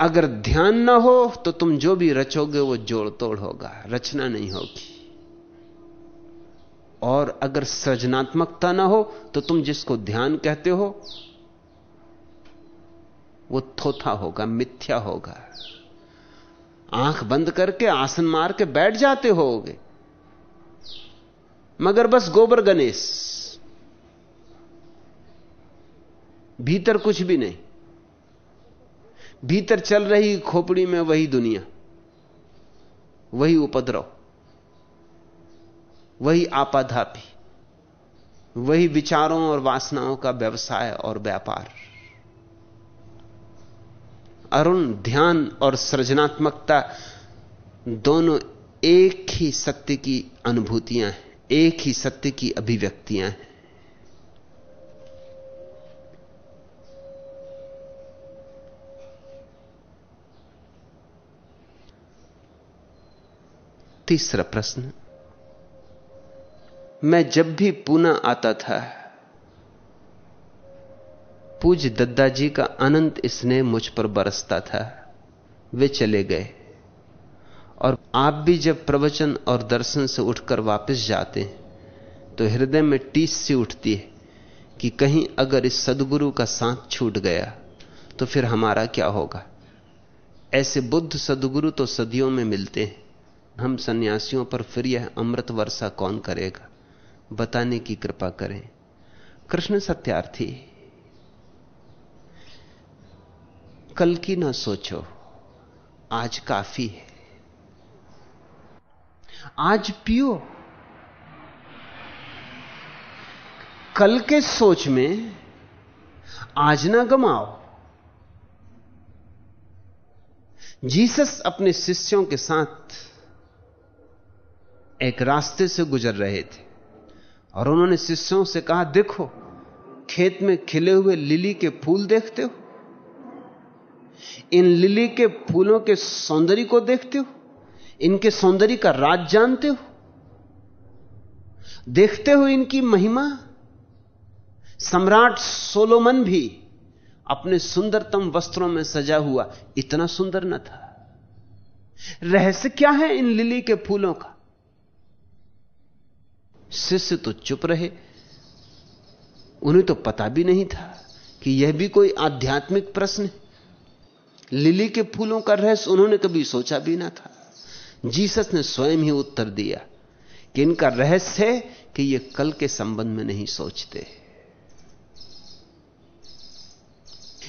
अगर ध्यान ना हो तो तुम जो भी रचोगे, वो जोड़ तोड़ होगा, रचना नहीं होगी। और अगर सृजनात्मकता ना हो तो तुम जिसको ध्यान कहते हो, वो थोथा होगा, मिथ्या होगा। आँख बंद करके आसन मार के बैठ जाते होगे। मगर बस गोबर गणेश। भीतर कुछ भी नहीं। भीतर चल रही खोपड़ी में वही दुनिया, वही उपद्रव। वही आपाधापी वही विचारों और वासनाओं का व्यवसाय और व्यापार। अरुण, ध्यान और सृजनात्मकता दोनों एक ही सत्य की अनुभूतियाँ हैं, एक ही सत्य की अभिव्यक्तियाँ हैं। तीसरा प्रश्न मैं जब भी पूना आता था पूज दद्दा जी का अनंत स्नेह मुझ पर बरसता था। वे चले गए और आप भी जब प्रवचन और दर्शन से उठकर वापस जाते हैं तो हृदय में टीस सी उठती है कि कहीं अगर इस सदगुरु का साथ छूट गया तो फिर हमारा क्या होगा? ऐसे बुद्ध सदगुरु तो सदियों में मिलते हैं। हम सन्यासियों पर फिर यह अमृत वर्षा कौन करेगा? बताने की कृपा करें। कृष्ण सत्यार्थी, कल की ना सोचो, आज काफ़ी है। आज पियो। कल के सोच में आज ना गमाओ। जीसस अपने शिष्यों के साथ एक रास्ते से गुजर रहे थे। और उन्होंने शिष्यों से कहा, देखो, खेत में खिले हुए लिली के फूल देखते हो? इन लिली के फूलों के सौंदर्य को देखते हो? इनके सौंदर्य का राज जानते हो? देखते हो इनकी महिमा? सम्राट सोलोमन भी अपने सुंदरतम वस्त्रों में सजा हुआ, इतना सुंदर न था। रहस्य क्या है इन लिली के फूलों का? शिष्य तो चुप रहे। उन्हें तो पता भी नहीं था कि यह भी कोई आध्यात्मिक प्रश्न है। लिली के फूलों का रहस्य उन्होंने कभी सोचा भी ना था। जीसस ने स्वयं ही उत्तर दिया कि इनका रहस्य है कि ये कल के संबंध में नहीं सोचते।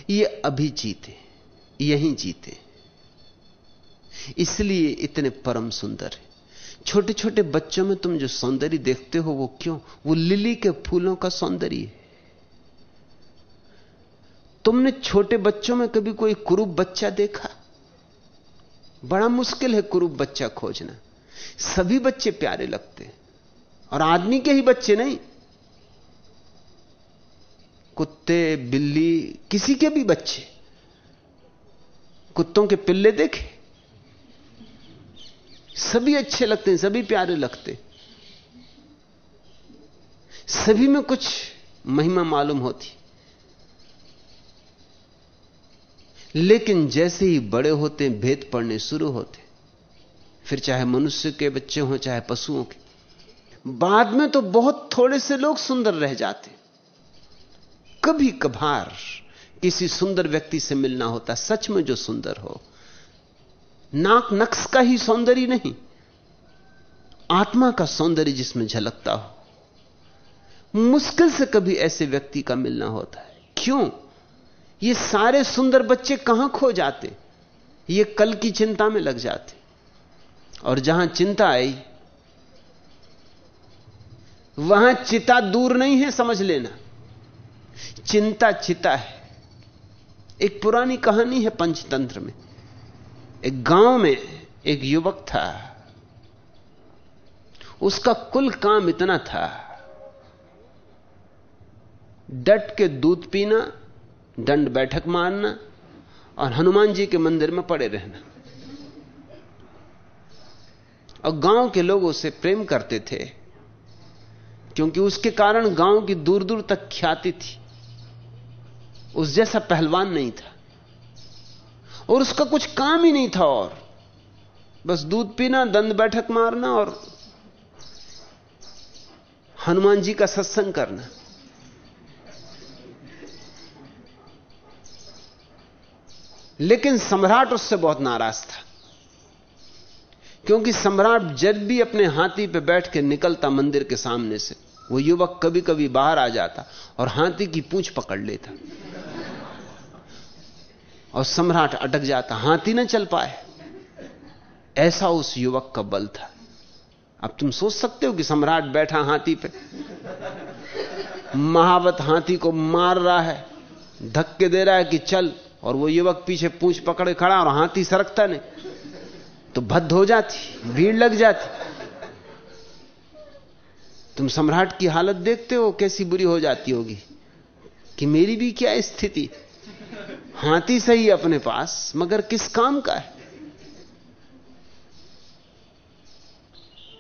ये अभी जीते, यहीं जीते। इसलिए इतने परम सुंदर है। छोटे छोटे बच्चों में तुम जो सौंदर्य देखते हो, वो क्यों? वो लिली के फूलों का सौंदर्य है। तुमने छोटे बच्चों में कभी कोई कुरूप बच्चा देखा? बड़ा मुश्किल है कुरूप बच्चा खोजना। सभी बच्चे प्यारे लगते और आदमी के ही बच्चे नहीं। कुत्ते, बिल्ली, किसी के भी बच्चे। कुत्तों के पिल्ले देखे? सभी अच्छे लगते हैं, सभी प्यारे लगते सभी में कुछ महिमा मालूम होती। लेकिन जैसे ही बड़े होते भेद पड़ने शुरू होते फिर चाहे मनुष्य के बच्चे हों, चाहे पशुओं के। बाद में तो बहुत थोड़े से लोग सुंदर रह जाते कभी कभार किसी सुंदर व्यक्ति से मिलना होता, सच में जो सुंदर हो। नाक नक्श का ही सौंदर्य नहीं। आत्मा का सौंदर्य जिसमें झलकता हो। मुश्किल से कभी ऐसे व्यक्ति का मिलना होता है। क्यों? ये सारे सुंदर बच्चे कहाँ खो जाते? ये कल की चिंता में लग जाते। और जहाँ चिंता आई, वहाँ चिता दूर नहीं है, समझ लेना। चिंता चिता है। एक पुरानी कहानी है पंचतंत्र में। एक गाँव में एक युवक था। उसका कुल काम इतना था। डट के दूध पीना, दंड बैठक मारना और हनुमान जी के मंदिर में पड़े रहना। और गाँव के लोग उसे प्रेम करते थे, क्योंकि उसके कारण गाँव की दूर दूर तक ख्याति थी। उस जैसा पहलवान नहीं था। और उसका कुछ काम ही नहीं था और। बस दूध पीना दंड बैठक मारना और हनुमान जी का सत्संग करना। लेकिन सम्राट उससे बहुत नाराज़ था, क्योंकि सम्राट जब भी अपने हाथी पे बैठ के निकलता मंदिर के सामने से, वो युवक कभी कभी बाहर आ जाता और हाथी की पूंछ पकड़ लेता। और सम्राट अटक जाता, हाथी ना चल पाए। ऐसा उस युवक का बल था। अब तुम सोच सकते हो कि सम्राट बैठा हाथी पे। महावत हाथी को मार रहा है, धक्के दे रहा है कि चल, और वो युवक पीछे पूछ पकड़े खड़ा और हाथी सरकता नहीं। तो भद्द हो जाती, भीड़ लग जाती। तुम सम्राट की हालत देखते हो, कैसी बुरी हो जाती होगी। कि मेरी भी क्या स्थिति? हाथी सही अपने पास, मगर किस काम का है?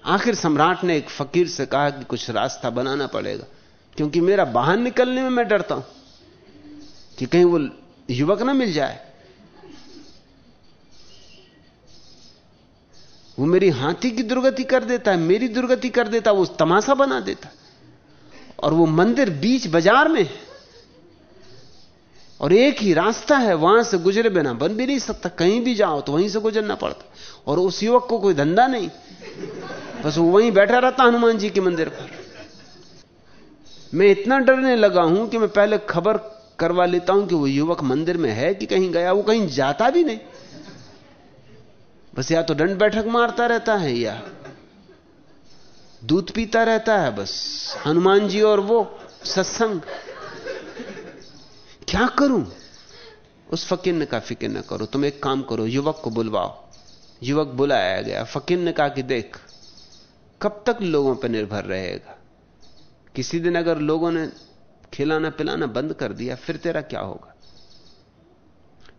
आखिर सम्राट ने एक फकीर से कहा कि कुछ रास्ता बनाना पड़ेगा, क्योंकि मेरा बाहर निकलने में मैं डरता हूँ कि कहीं वो युवक ना मिल जाए। वो मेरी हाथी की दुर्गति कर देता है, मेरी दुर्गति कर देता है, वो तमाशा बना देता और वो मंदिर बीच बाज़ार में है। और एक ही रास्ता है, वहाँ से गुजरे बिना बन भी नहीं सकता, कहीं भी जाओ तो वहीं से गुजरना पड़ता। और उस युवक को कोई धंधा नहीं। बस वो वहीं बैठा रहता हनुमान जी के मंदिर पर। मैं इतना डरने लगा हूँ कि मैं पहले खबर करवा लेता हूँ कि वो युवक मंदिर में है कि कहीं गया, वो कहीं जाता भी नहीं। बस या तो दंड बैठक मारता रहता है या दूध पीता रहता है, बस। हनुमान जी और वो सत्संग। क्या करूँ? उस फकीर ने कहा, फ़िक्र न करो, तुम एक काम करो, युवक को बुलवाओ। युवक बुलाया गया। फकीर ने कहा कि देख, कब तक लोगों पर निर्भर रहेगा? किसी दिन अगर लोगों ने खिलाना पिलाना बंद कर दिया, फिर तेरा क्या होगा?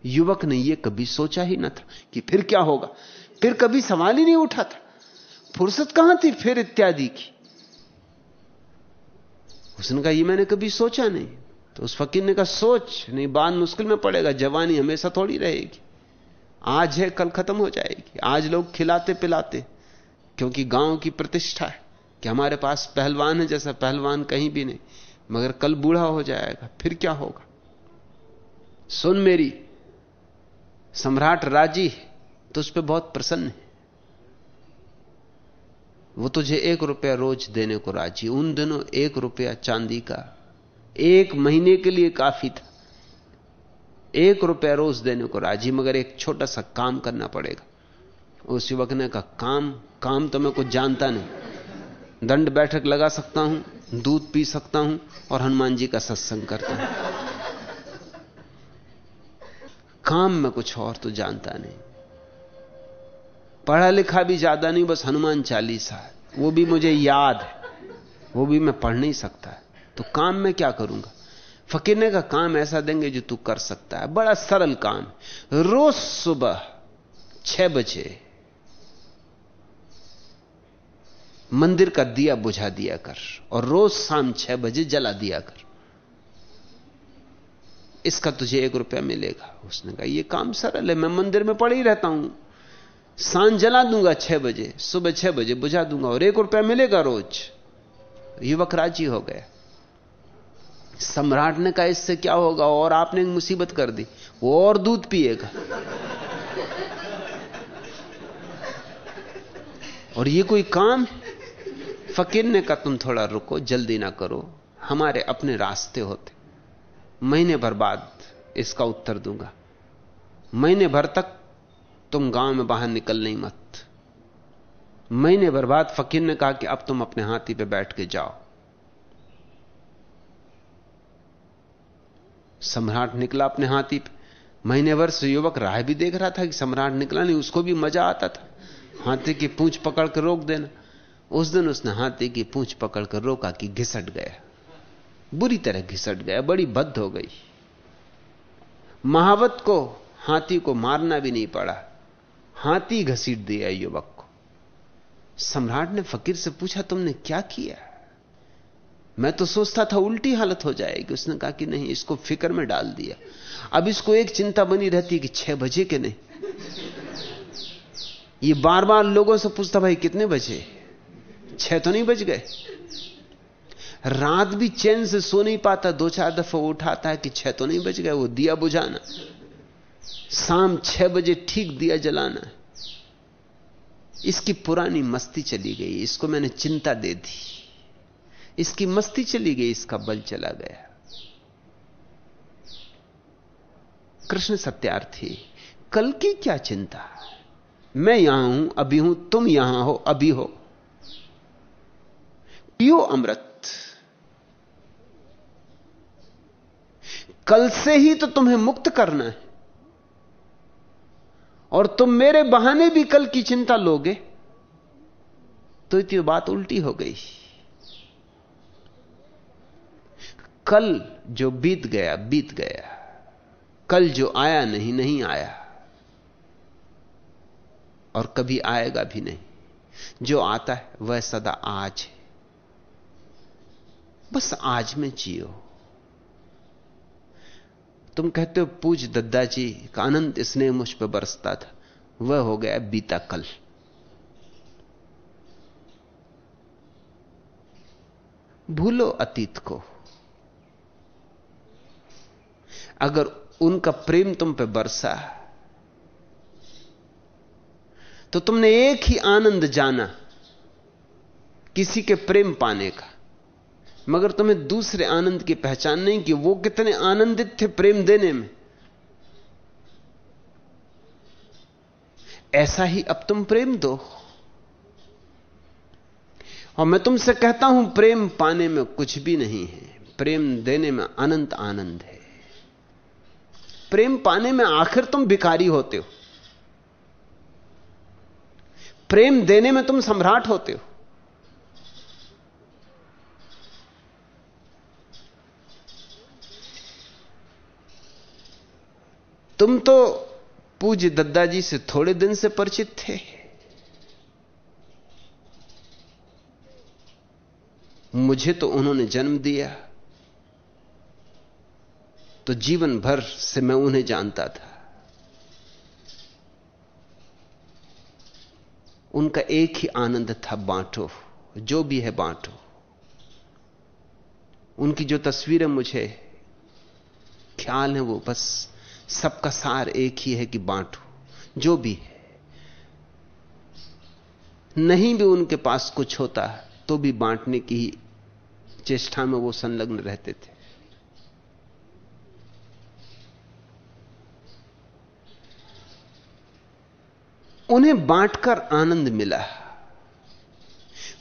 युवक ने यह कभी सोचा ही ना था कि फिर क्या होगा। फिर कभी सवाल ही नहीं उठा था। फुर्सत कहाँ थी? फिर इत्यादि की। उसने कहा यह मैंने कभी सोचा नहीं। तो उस फकीर ने कहा, सोच, नहीं बाद मुश्किल में पड़ेगा, जवानी हमेशा थोड़ी रहेगी। आज है, कल खत्म हो जाएगी। आज लोग खिलाते पिलाते, क्योंकि गाँव की प्रतिष्ठा है कि हमारे पास पहलवान है, जैसा पहलवान कहीं भी नहीं, मगर कल बूढ़ा हो जाएगा, फिर क्या होगा? सुन मेरी, सम्राट राज़ी है तो उस पर बहुत प्रसन्न है। वो तुझे एक रुपया रोज देने को राज़ी, उन दिनों एक रुपया चांदी का एक महीने के लिए काफ़ी था। एक रुपया रोज देने को राज़ी, मगर एक छोटा सा काम करना पड़ेगा। उस युवक ने कहा, काम काम तो मैं कुछ जानता नहीं। दंड बैठक लगा सकता हूँ, दूध पी सकता हूँ और हनुमान जी का सत्संग करता हूँ। काम में कुछ और तो जानता नहीं। पढ़ा लिखा भी ज़्यादा नहीं, बस हनुमान चालीसा है। वो भी मुझे याद है। वो भी मैं पढ़ नहीं सकता तो काम में क्या करूँगा? फकीर ने का काम ऐसा देंगे जो तू कर सकता है। बड़ा सरल काम। रोज सुबह छह बजे मंदिर का दिया बुझा दिया कर और रोज शाम छह बजे जला दिया कर। इसका तुझे एक रुपया मिलेगा। उसने कहा यह काम सरल है, मैं मंदिर में पड़ ही रहता हूँ। साँझ जला दूँगा छह बजे, सुबह छह बजे बुझा दूँगा और एक रुपया मिलेगा रोज। युवक राज़ी हो गया। सम्राट ने कहा, इससे क्या होगा? और आपने मुसीबत कर दी। वो और दूध पिएगा। और ये कोई काम फकीर ने कहा, तुम थोड़ा रुको, जल्दी ना करो। हमारे अपने रास्ते होते। महीने भर बाद इसका उत्तर दूँगा। महीने भर तक तुम गाँव में बाहर निकल नहीं मत। महीने भर बाद फकीर ने कहा कि अब तुम अपने हाथी पे बैठ के जाओ। सम्राट निकला अपने हाथी पे। महीने भर से युवक राह भी देख रहा था कि सम्राट निकला नहीं, उसको भी मज़ा आता था। हाथी की पूंछ पकड़ कर रोक देना। उस दिन उसने हाथी की पूंछ पकड़ कर रोका कि घिसट गया। बुरी तरह घिसट गया, बड़ी बद्ध हो गई। महावत को, हाथी को मारना भी नहीं पड़ा। हाथी घसीट दिया युवक को। सम्राट ने फकीर से पूछा, तुमने क्या किया? मैं तो सोचता था उल्टी हालत हो जाएगी। उसने कहा कि नहीं, इसको फ़िक्र में डाल दिया। अब इसको एक चिंता बनी रहती कि छह बजे के नहीं? ये बार बार लोगों से पूछता, भाई, कितने बजे? छह तो नहीं बज गए। रात भी चैन से सो नहीं पाता, दो चार दफ़ा उठाता है कि छह तो नहीं बज गए, वो दिया बुझाना। शाम छह बजे ठीक दिया जलाना। इसकी पुरानी मस्ती चली गई, इसको मैंने चिंता दे दी। इसकी मस्ती चली गई, इसका बल चला गया। कृष्ण सत्यार्थी, कल की क्या चिंता? मैं यहाँ हूँ, अभी हूँ, तुम यहाँ हो, अभी हो। पियो अमृत। कल से ही तो तुम्हें मुक्त करना है। और तुम मेरे बहाने भी कल की चिंता लोगे। तो इतनी बात उल्टी हो गई। कल जो बीत गया बीत गया। कल जो आया नहीं नहीं आया। और कभी आएगा भी नहीं। जो आता है, वह सदा आज है। बस आज में जियो। तुम कहते हो, पूज दद्दा जी का अनंत स्नेह मुझ पर बरसता था। वह हो गया, बीता कल। भूलो अतीत को। अगर उनका प्रेम तुम पे बरसा तो तुमने एक ही आनंद जाना किसी के प्रेम पाने का। मगर तुम्हें दूसरे आनंद की पहचान नहीं कि वो कितने आनंदित थे प्रेम देने में। ऐसा ही अब तुम प्रेम दो। और मैं तुमसे कहता हूँ, प्रेम पाने में कुछ भी नहीं है। प्रेम देने में अनंत आनंद है। प्रेम पाने में आखिर तुम भिखारी होते हो। प्रेम देने में तुम सम्राट होते हो। तुम तो पूज्य दद्दा जी से थोड़े दिन से परिचित थे। मुझे तो उन्होंने जन्म दिया। तो जीवन भर से मैं उन्हें जानता था। उनका एक ही आनंद था बांटो, जो भी है बांटो। उनकी जो तस्वीरें मुझे, ख्याल है वो बस सबका सार एक ही है कि बांटो, जो भी है। नहीं भी उनके पास कुछ होता तो भी बांटने की चेष्टा में वो संलग्न रहते थे। उन्हें बांटकर आनंद मिला।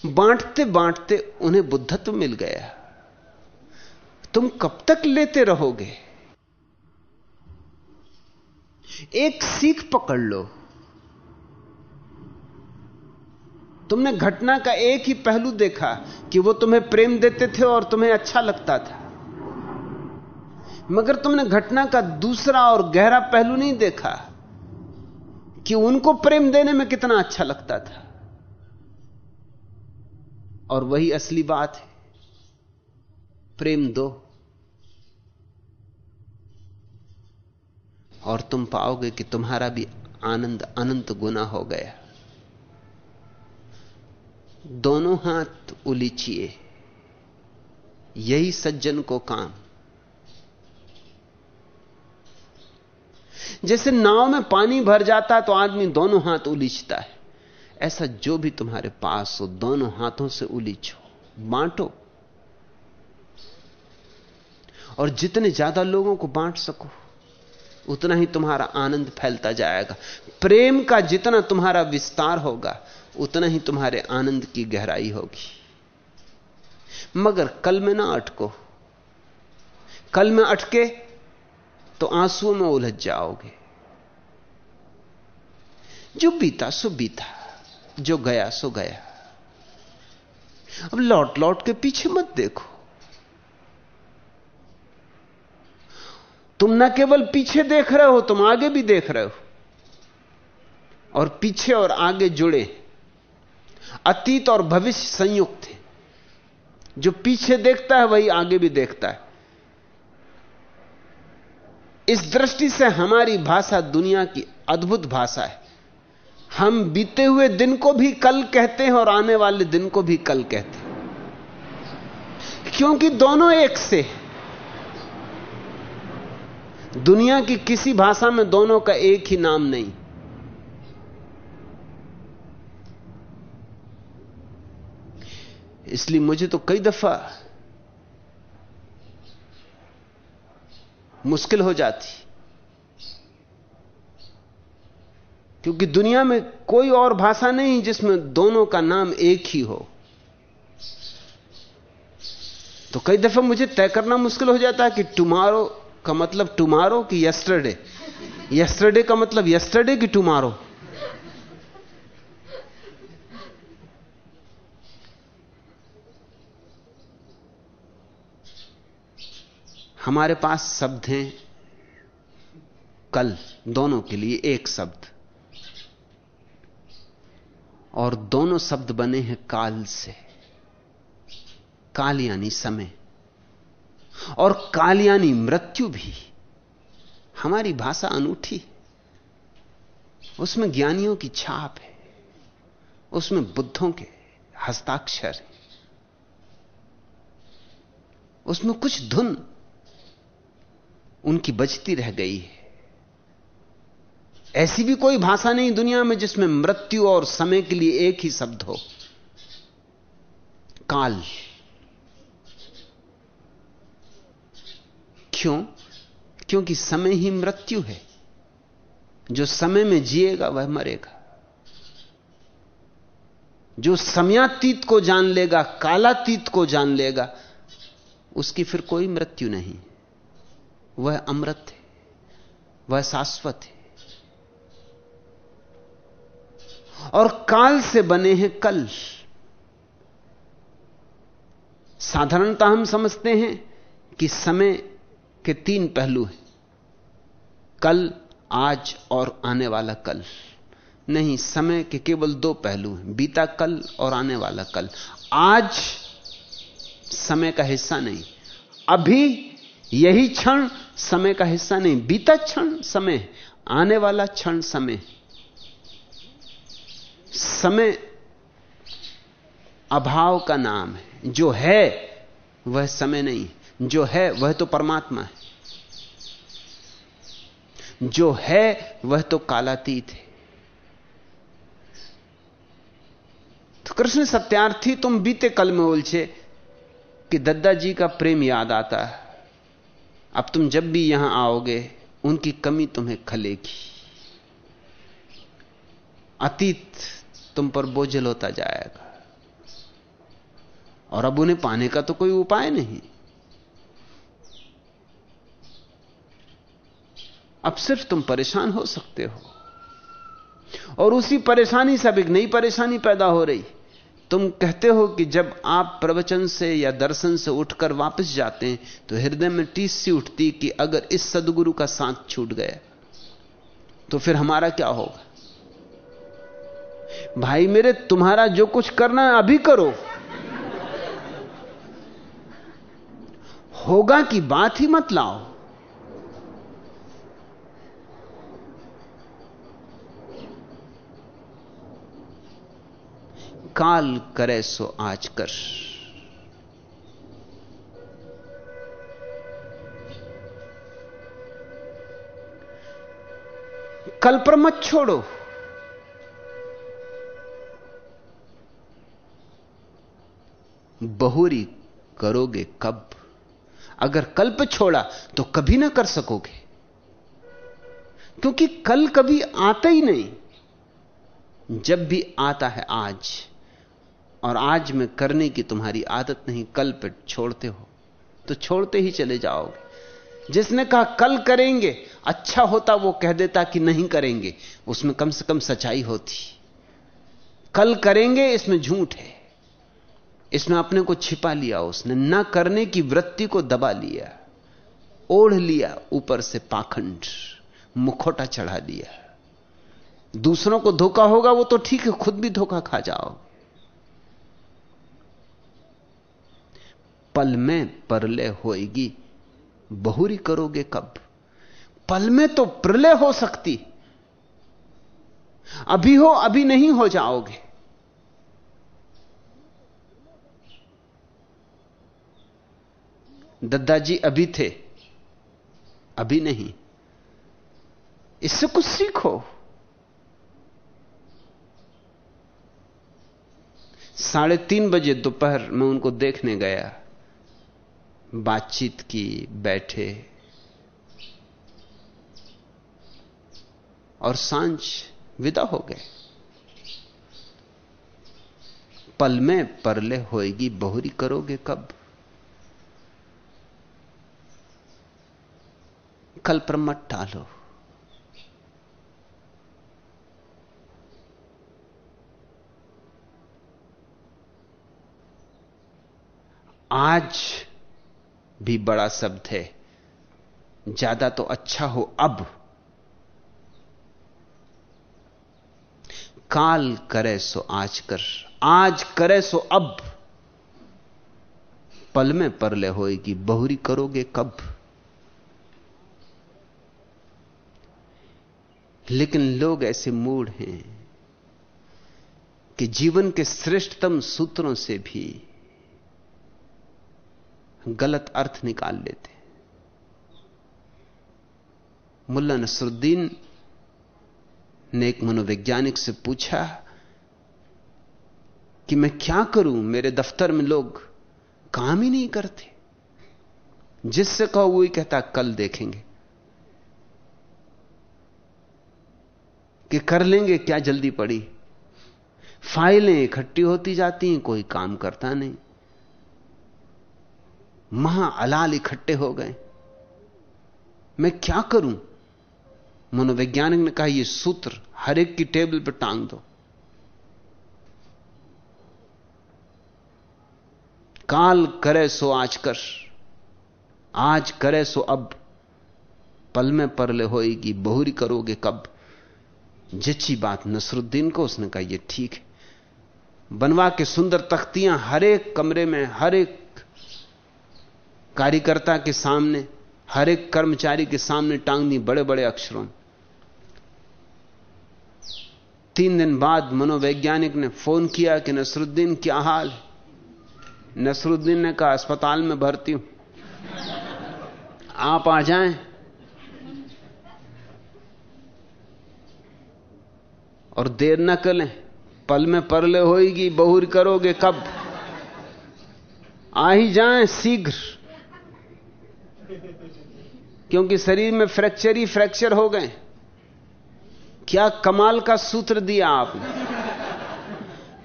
बांटते बांटते उन्हें बुद्धत्व मिल गया। तुम कब तक लेते रहोगे? एक सीख पकड़ लो। तुमने घटना का एक ही पहलू देखा कि वो तुम्हें प्रेम देते थे और तुम्हें अच्छा लगता था। मगर तुमने घटना का दूसरा और गहरा पहलू नहीं देखा। कि उनको प्रेम देने में कितना अच्छा लगता था। और वही असली बात है। प्रेम दो। और तुम पाओगे कि तुम्हारा भी आनंद अनंत गुना हो गया। दोनों हाथ उलीचिए। यही सज्जन को काम। जैसे नाव में पानी भर जाता है तो आदमी दोनों हाथ उलीचता है। ऐसा जो भी तुम्हारे पास हो, दोनों हाथों से उलीचो, बांटो। और जितने ज़्यादा लोगों को बांट सको, उतना ही तुम्हारा आनंद फैलता जाएगा। प्रेम का जितना तुम्हारा विस्तार होगा, उतना ही तुम्हारे आनंद की गहराई होगी। मगर कल में ना अटको। कल में अटके तो आंसुओं में उलझ जाओगे। जो बीता, सो बीता, जो गया, सो गया। अब लौट लौट के पीछे मत देखो। तुम ना केवल पीछे देख रहे हो, तुम आगे भी देख रहे हो। और पीछे और आगे जुड़े। अतीत और भविष्य संयुक्त थे जो पीछे देखता है, वही आगे भी देखता है। इस दृष्टि से हमारी भाषा दुनिया की अद्भुत भाषा है। हम बीते हुए दिन को भी कल कहते हैं और आने वाले दिन को भी कल कहते हैं। क्योंकि दोनों एक से दुनिया की किसी भाषा में दोनों का एक ही नाम नहीं। इसलिए मुझे तो कई दफ़ा मुश्किल हो जाती। क्योंकि दुनिया में कोई और भाषा नहीं जिसमें दोनों का नाम एक ही हो। तो कई दफे मुझे तय करना मुश्किल हो जाता है कि टुमारो का मतलब टुमारो कि यस्टरडे। यस्टरडे का मतलब यस्टरडे कि टुमारो। हमारे पास शब्द हैं कल, दोनों के लिए एक शब्द। और दोनों शब्द बने हैं काल से। काल यानी समय। और काल यानी मृत्यु भी। हमारी भाषा अनूठी। उसमें ज्ञानियों की छाप है। उसमें बुद्धों के हस्ताक्षर उसमें कुछ धुन उनकी बचती रह गई है। ऐसी भी कोई भाषा नहीं दुनिया में जिसमें मृत्यु और समय के लिए एक ही शब्द हो। काल। क्यों? क्योंकि समय ही मृत्यु है। जो समय में जिएगा, वह मरेगा। जो समयातीत को जान लेगा, कालातीत को जान लेगा, उसकी फिर कोई मृत्यु नहीं। वह अमृत है, वह शाश्वत है। और काल से बने हैं कल। साधारणता हम समझते हैं कि समय के तीन पहलू हैं। कल, आज और आने वाला कल। नहीं, समय के केवल दो पहलू हैं, बीता कल और आने वाला कल। आज समय का हिस्सा नहीं, अभी यही क्षण समय का हिस्सा नहीं, बीता क्षण समय, आने वाला क्षण समय। समय अभाव का नाम है। जो है, वह समय नहीं। जो है, वह तो परमात्मा है। जो है, वह तो कालातीत है। तो कृष्ण सत्यार्थी, तुम बीते कल में उलझे कि दद्दा जी का प्रेम याद आता है। अब तुम जब भी यहाँ आओगे, उनकी कमी तुम्हें खलेगी। अतीत तुम पर बोझल होता जाएगा। और अब उन्हें पाने का तो कोई उपाय नहीं। अब सिर्फ़ तुम परेशान हो सकते हो। और उसी परेशानी से अब एक नई परेशानी पैदा हो रही। तुम कहते हो कि जब आप प्रवचन से या दर्शन से उठकर वापस जाते हैं तो हृदय में टीस सी उठती कि अगर इस सदगुरु का साथ छूट गया तो फिर हमारा क्या होगा? भाई मेरे, तुम्हारा जो कुछ करना है अभी करो। होगा की बात ही मत लाओ। काल करे सो आज कर। कल पर मत छोड़ो। बहुरी करोगे कब? अगर कल पे छोड़ा तो कभी ना कर सकोगे। क्योंकि कल कभी आता ही नहीं। जब भी आता है आज और आज में करने की तुम्हारी आदत नहीं, कल पे छोड़ते हो। तो छोड़ते ही चले जाओगे। जिसने कहा, कल करेंगे अच्छा होता, वो कह देता कि नहीं करेंगे। उसमें कम से कम सच्चाई होती। कल करेंगे, इसमें झूठ है। इसमें अपने को छिपा लिया उसने। ना करने की वृत्ति को दबा लिया। ओढ़ लिया ऊपर से पाखंड। मुखोटा चढ़ा दिया दूसरों को धोखा होगा, वो तो ठीक है, खुद भी धोखा खा जाओ पल में परले होएगी। बहुरी करोगे कब? पल में तो प्रलय हो सकती। अभी हो, अभी नहीं हो जाओगे। दद्दाजी अभी थे, अभी नहीं। इससे कुछ सीखो। साढ़े तीन बजे दोपहर में उनको देखने गया। बातचीत की, बैठे। और साँझ विदा हो गए। पल में परले होएगी, बहुरी करोगे कब? कल पर मत टालो। आज भी बड़ा शब्द है। ज़्यादा तो अच्छा हो अब। काल करे सो आज कर, आज करे सो अब। पल में परले होएगी, बहुरी करोगे कब? लेकिन लोग ऐसे मूड हैं कि जीवन के श्रेष्ठतम सूत्रों से भी गलत अर्थ निकाल लेते मुल्ला नसरुद्दीन ने एक मनोवैज्ञानिक से पूछा कि मैं क्या करूँ? मेरे दफ्तर में लोग काम ही नहीं करते। जिससे कहो वही कहता, कल देखेंगे। कि कर लेंगे, क्या जल्दी पड़ी? फाइलें इकट्ठी होती जाती हैं, कोई काम करता नहीं। महा अलाल इकट्ठे हो गए। मैं क्या करूँ? मनोवैज्ञानिक ने कहा यह सूत्र हर एक की टेबल पर टांग दो। काल करे सो आज कर, आज करे सो अब। पल में परले होएगी, बहुरी करोगे कब? जची बात नसरुद्दीन को, उसने कहा यह ठीक है। बनवा के सुंदर तख्तियाँ हर एक कमरे में, हर एक कार्यकर्ता के सामने, हर एक कर्मचारी के सामने टांग दी बड़े बड़े अक्षरों तीन दिन बाद मनोवैज्ञानिक ने फ़ोन किया कि नसरुद्दीन, क्या हाल नसरुद्दीन ने कहा, अस्पताल में भर्ती हूँ। आप आ जाएँ। और देर न करें, पल में परले होएगी, बहुर करोगे कब? आ ही जाएँ शीघ्र। क्योंकि शरीर में फ्रैक्चर ही फ्रैक्चर हो गए। क्या कमाल का सूत्र दिया आपने।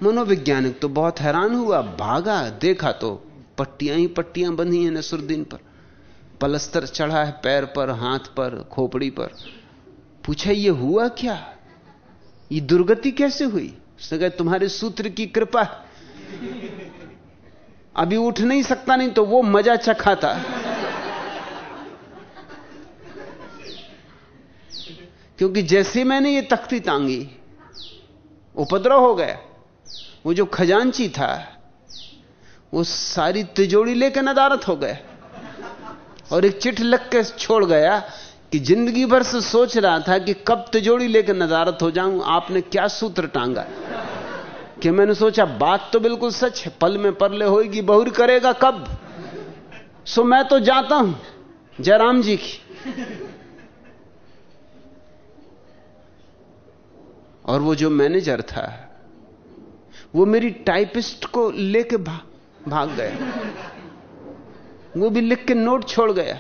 मनोवैज्ञानिक तो बहुत हैरान हुआ, भागा, देखा तो पट्टियाँ ही पट्टियाँ बंधी हैं नसरुद्दीन पर। पलस्तर चढ़ा है पैर पर, हाथ पर, खोपड़ी पर। पूछा, ये हुआ क्या? ये दुर्गति कैसे हुई? उसने कहा, तुम्हारे सूत्र की कृपा अभी उठ नहीं सकता, नहीं तो वो मज़ा चखा था क्योंकि जैसे मैंने ये तख्ती तांगी उपद्रव हो गया। वो जो खजांची था, वो सारी तिजोड़ी लेकर नदारत हो गया। और एक चिट लग के छोड़ गया कि ज़िंदगी भर से सोच रहा था कि कब तिजोड़ी लेकर नदारत हो जाऊँ, आपने क्या सूत्र टांगा? कि मैंने सोचा, बात तो बिल्कुल सच है, पल में परले होगी बहुर करेगा कब? सो मैं तो जाता हूँ, जयराम जी की। और वो जो मैनेजर था वो मेरी टाइपिस्ट को लेके भा, भाग गया। वो भी लिख के नोट छोड़ गया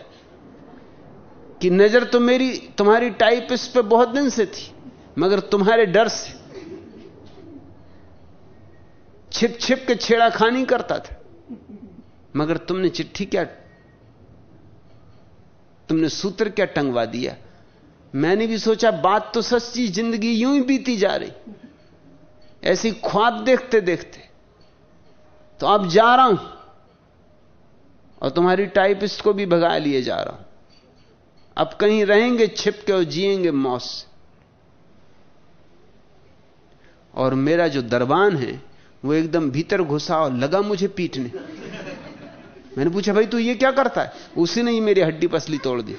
कि नज़र तो मेरी तुम्हारी टाइपिस्ट पे बहुत दिन से थी मगर तुम्हारे डर से। छिप छिप के छेड़ा खानी करता था मगर तुमने चिट्ठी क्या तुमने सूत्र क्या टंगवा दिया? मैंने भी सोचा, बात तो सच्ची ज़िंदगी यूँ ही बीती जा रही। ऐसी ख्वाब देखते देखते तो अब जा रहा हूँ और तुम्हारी टाइपिस्ट को भी भगा लिए जा रहा हूँ। अब कहीं रहेंगे, छिपके और जिएँगे मौत से। और मेरा जो दरबान है, वो एकदम भीतर घुसा और लगा मुझे पीटने। मैंने पूछा, भाई, तू ये क्या करता है? उसी ने ही मेरी हड्डी पसली तोड़ दी।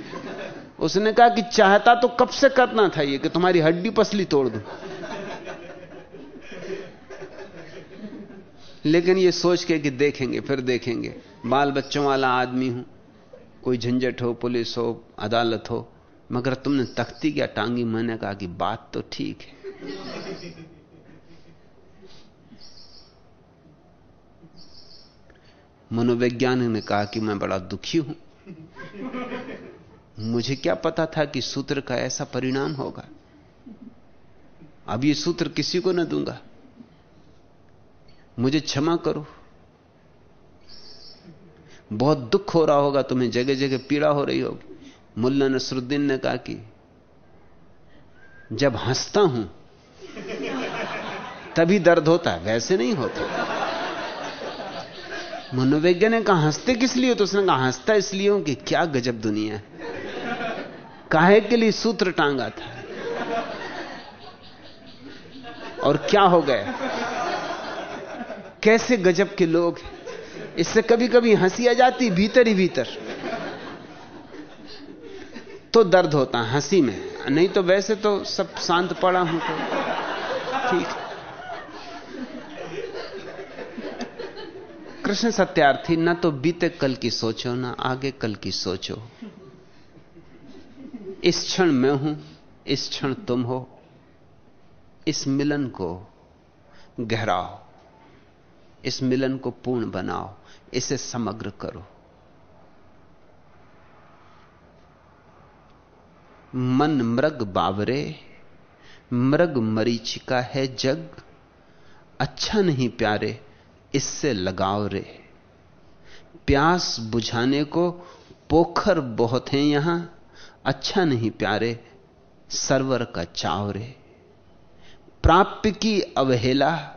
उसने कहा कि चाहता तो कब से करना था ये, कि तुम्हारी हड्डी पसली तोड़ दू? लेकिन ये सोच के कि देखेंगे, फिर देखेंगे। बाल बच्चों वाला आदमी हूँ, कोई झंझट हो, पुलिस हो, अदालत हो, मगर तुमने तख्ती क्या टांगी? मैंने कहा कि बात तो ठीक है। मनोवैज्ञानिक ने कहा कि मैं बड़ा दुखी हूँ। मुझे क्या पता था कि सूत्र का ऐसा परिणाम होगा? अब ये सूत्र किसी को न दूँगा। मुझे क्षमा करो। बहुत दुख हो रहा होगा, तुम्हें जगह जगह पीड़ा हो रही होगी। मुल्ला नसरुद्दीन ने कहा कि, जब हंसता हूँ, तभी दर्द होता है, वैसे नहीं होता। मनोवैज्ञानिक कहा, हँसते किस लिए तो उसने कहा, हंसता इसलिए हो कि क्या गजब दुनिया है। काहे के लिए सूत्र टांगा था? और क्या हो गया? कैसे गजब के लोग इससे कभी कभी हँसी आ जाती, भीतर ही भीतर। तो दर्द होता है हँसी में। नहीं तो वैसे तो सब शांत पड़ा हूँ तो। ठीक। कृष्ण सत्यार्थी, ना तो बीते कल की सोचो, ना आगे कल की सोचो। इस क्षण मैं हूँ, इस क्षण तुम हो, इस मिलन को गहराओ, इस मिलन को पूर्ण बनाओ, इसे समग्र करो। मन मृग बावरे, मृग मरीचिका है जग अच्छा नहीं प्यारे, इससे लगाओ रे। प्यास बुझाने को पोखर बहुत हैं यहाँ अच्छा नहीं प्यारे, सरवर का चावरे। प्राप्य की अवहेला,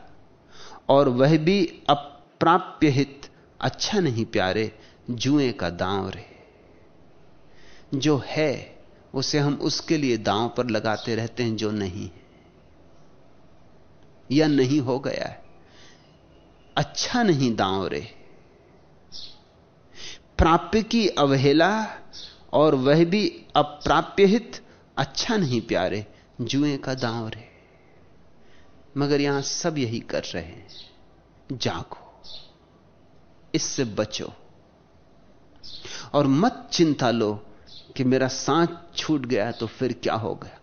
और वह भी अप्राप्य हित अच्छा नहीं प्यारे, जुए का दांव रे जो है, उसे हम उसके लिए दांव पर लगाते रहते हैं जो नहीं है। या नहीं हो गया है। अच्छा नहीं दांव रे प्राप्य की अवहेला और वह भी अप्राप्य हित अच्छा नहीं प्यारे, जुए का दांव रे मगर यहाँ सब यही कर रहे हैं। जागो, इससे बचो। और मत चिंता लो कि मेरा सांस छूट गया तो फिर क्या हो गया।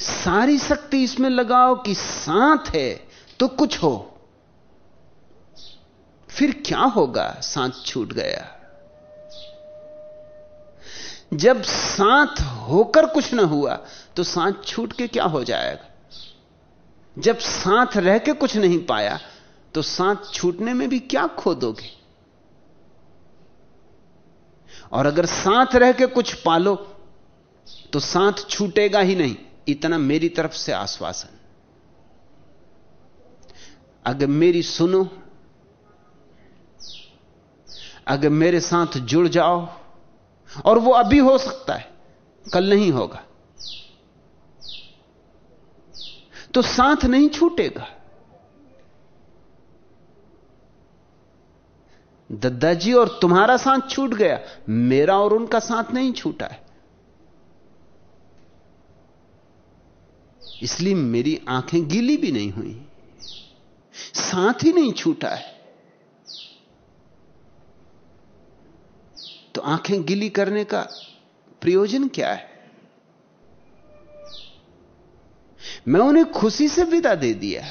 सारी शक्ति इसमें लगाओ कि सांत है तो कुछ हो। फिर क्या होगा? सांस छूट गया। जब साथ होकर कुछ ना हुआ तो सांस छूट के क्या हो जाएगा? जब साथ रह के कुछ नहीं पाया तो साथ छूटने में भी क्या खो दोगे और अगर साथ रह के कुछ पालो तो साथ छूटेगा ही नहीं। इतना मेरी तरफ़ से आश्वासन। अगर मेरी सुनो, अगर मेरे साथ जुड़ जाओ और वो अभी हो सकता है। कल नहीं होगा। तो साथ नहीं छूटेगा। दद्दाजी और तुम्हारा साथ छूट गया। मेरा और उनका साथ नहीं छूटा है। इसलिए मेरी आँखें गीली भी नहीं हुई। साथ ही नहीं छूटा है। तो आँखें गिली करने का प्रयोजन क्या है? मैं उन्हें खुशी से विदा दे दिया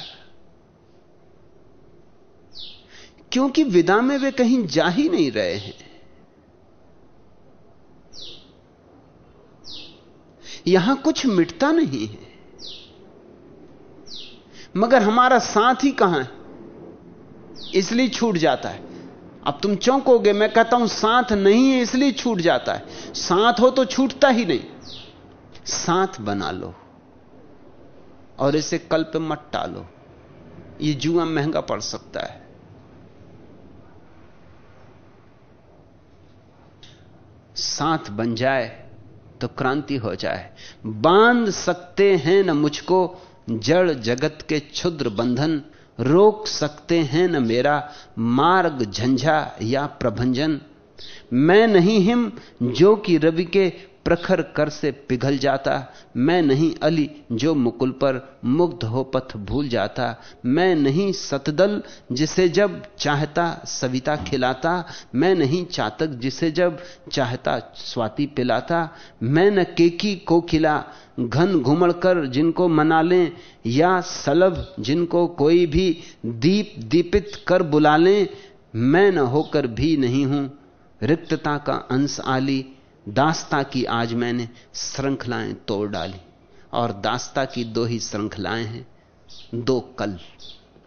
क्योंकि विदा में वे कहीं जा ही नहीं रहे हैं। यहाँ कुछ मिटता नहीं है। मगर हमारा साथ ही कहाँ है? इसलिए छूट जाता है। अब तुम चौंकोगे, मैं कहता हूँ, साथ नहीं है, इसलिए छूट जाता है। साथ हो तो छूटता ही नहीं। साथ बना लो और इसे कल पे मत टालो। ये जुआ महँगा पड़ सकता है। साथ बन जाए तो क्रांति हो जाए। बाँध सकते हैं न मुझको जड़ जगत के क्षुद्र बंधन। रोक सकते हैं न मेरा मार्ग झंझा या प्रभंजन। मैं नहीं हिम जो कि रवि के प्रखर कर से पिघल जाता। मैं नहीं अली जो मुकुल पर मुग्ध हो पथ भूल जाता। मैं नहीं सतदल जिसे जब चाहता सविता खिलाता। मैं नहीं चातक जिसे जब चाहता स्वाति पिलाता। मैं न केकी को खिला। घन घुमड़ कर जिनको मना लें या सलभ जिनको कोई भी दीप दीपित कर बुला लें। मैं न होकर भी नहीं हूँ। रिक्तता का अंश आली। दास्ता की आज मैंने श्रृंखलाएँ तोड़ डाली और दास्ता की दो ही श्रृंखलाएँ हैं, दो कल,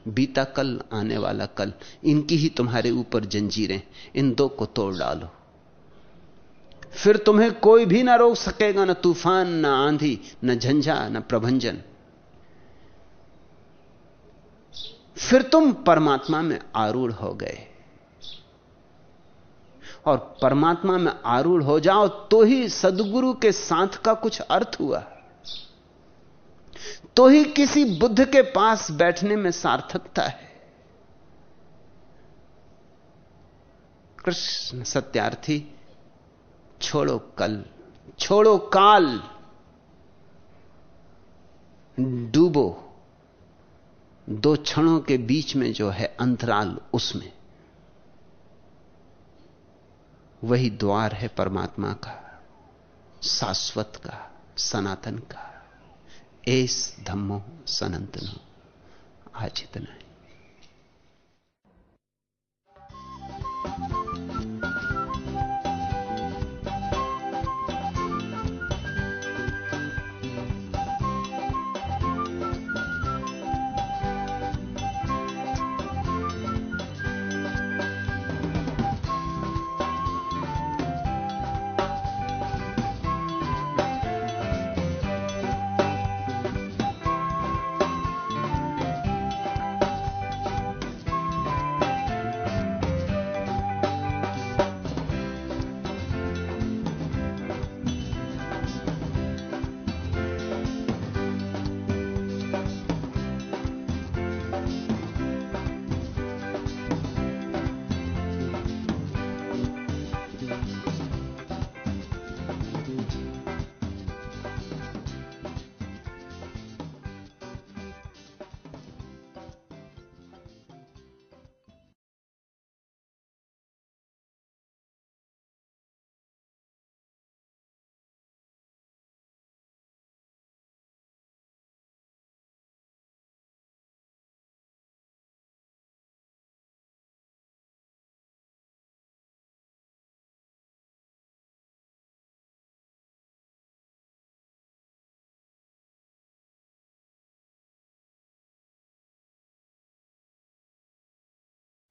बीता कल, आने वाला कल। इनकी ही तुम्हारे ऊपर जंजीरें, इन दो को तोड़ डालो। फिर तुम्हें कोई भी ना रोक सकेगा, ना तूफ़ान, ना आंधी, ना झंझा, न प्रभंजन। फिर तुम परमात्मा में आरूढ़ हो गए। और परमात्मा में आरूढ़ हो जाओ तो ही सदगुरु के साथ का कुछ अर्थ हुआ। तो ही किसी बुद्ध के पास बैठने में सार्थकता है। कृष्ण सत्यार्थी, छोड़ो कल, छोड़ो काल, डूबो। दो क्षणों के बीच में जो है अंतराल, उसमें। वही द्वार है परमात्मा का शाश्वत का सनातन का। एस धम्मो सनातनो। आज इतना।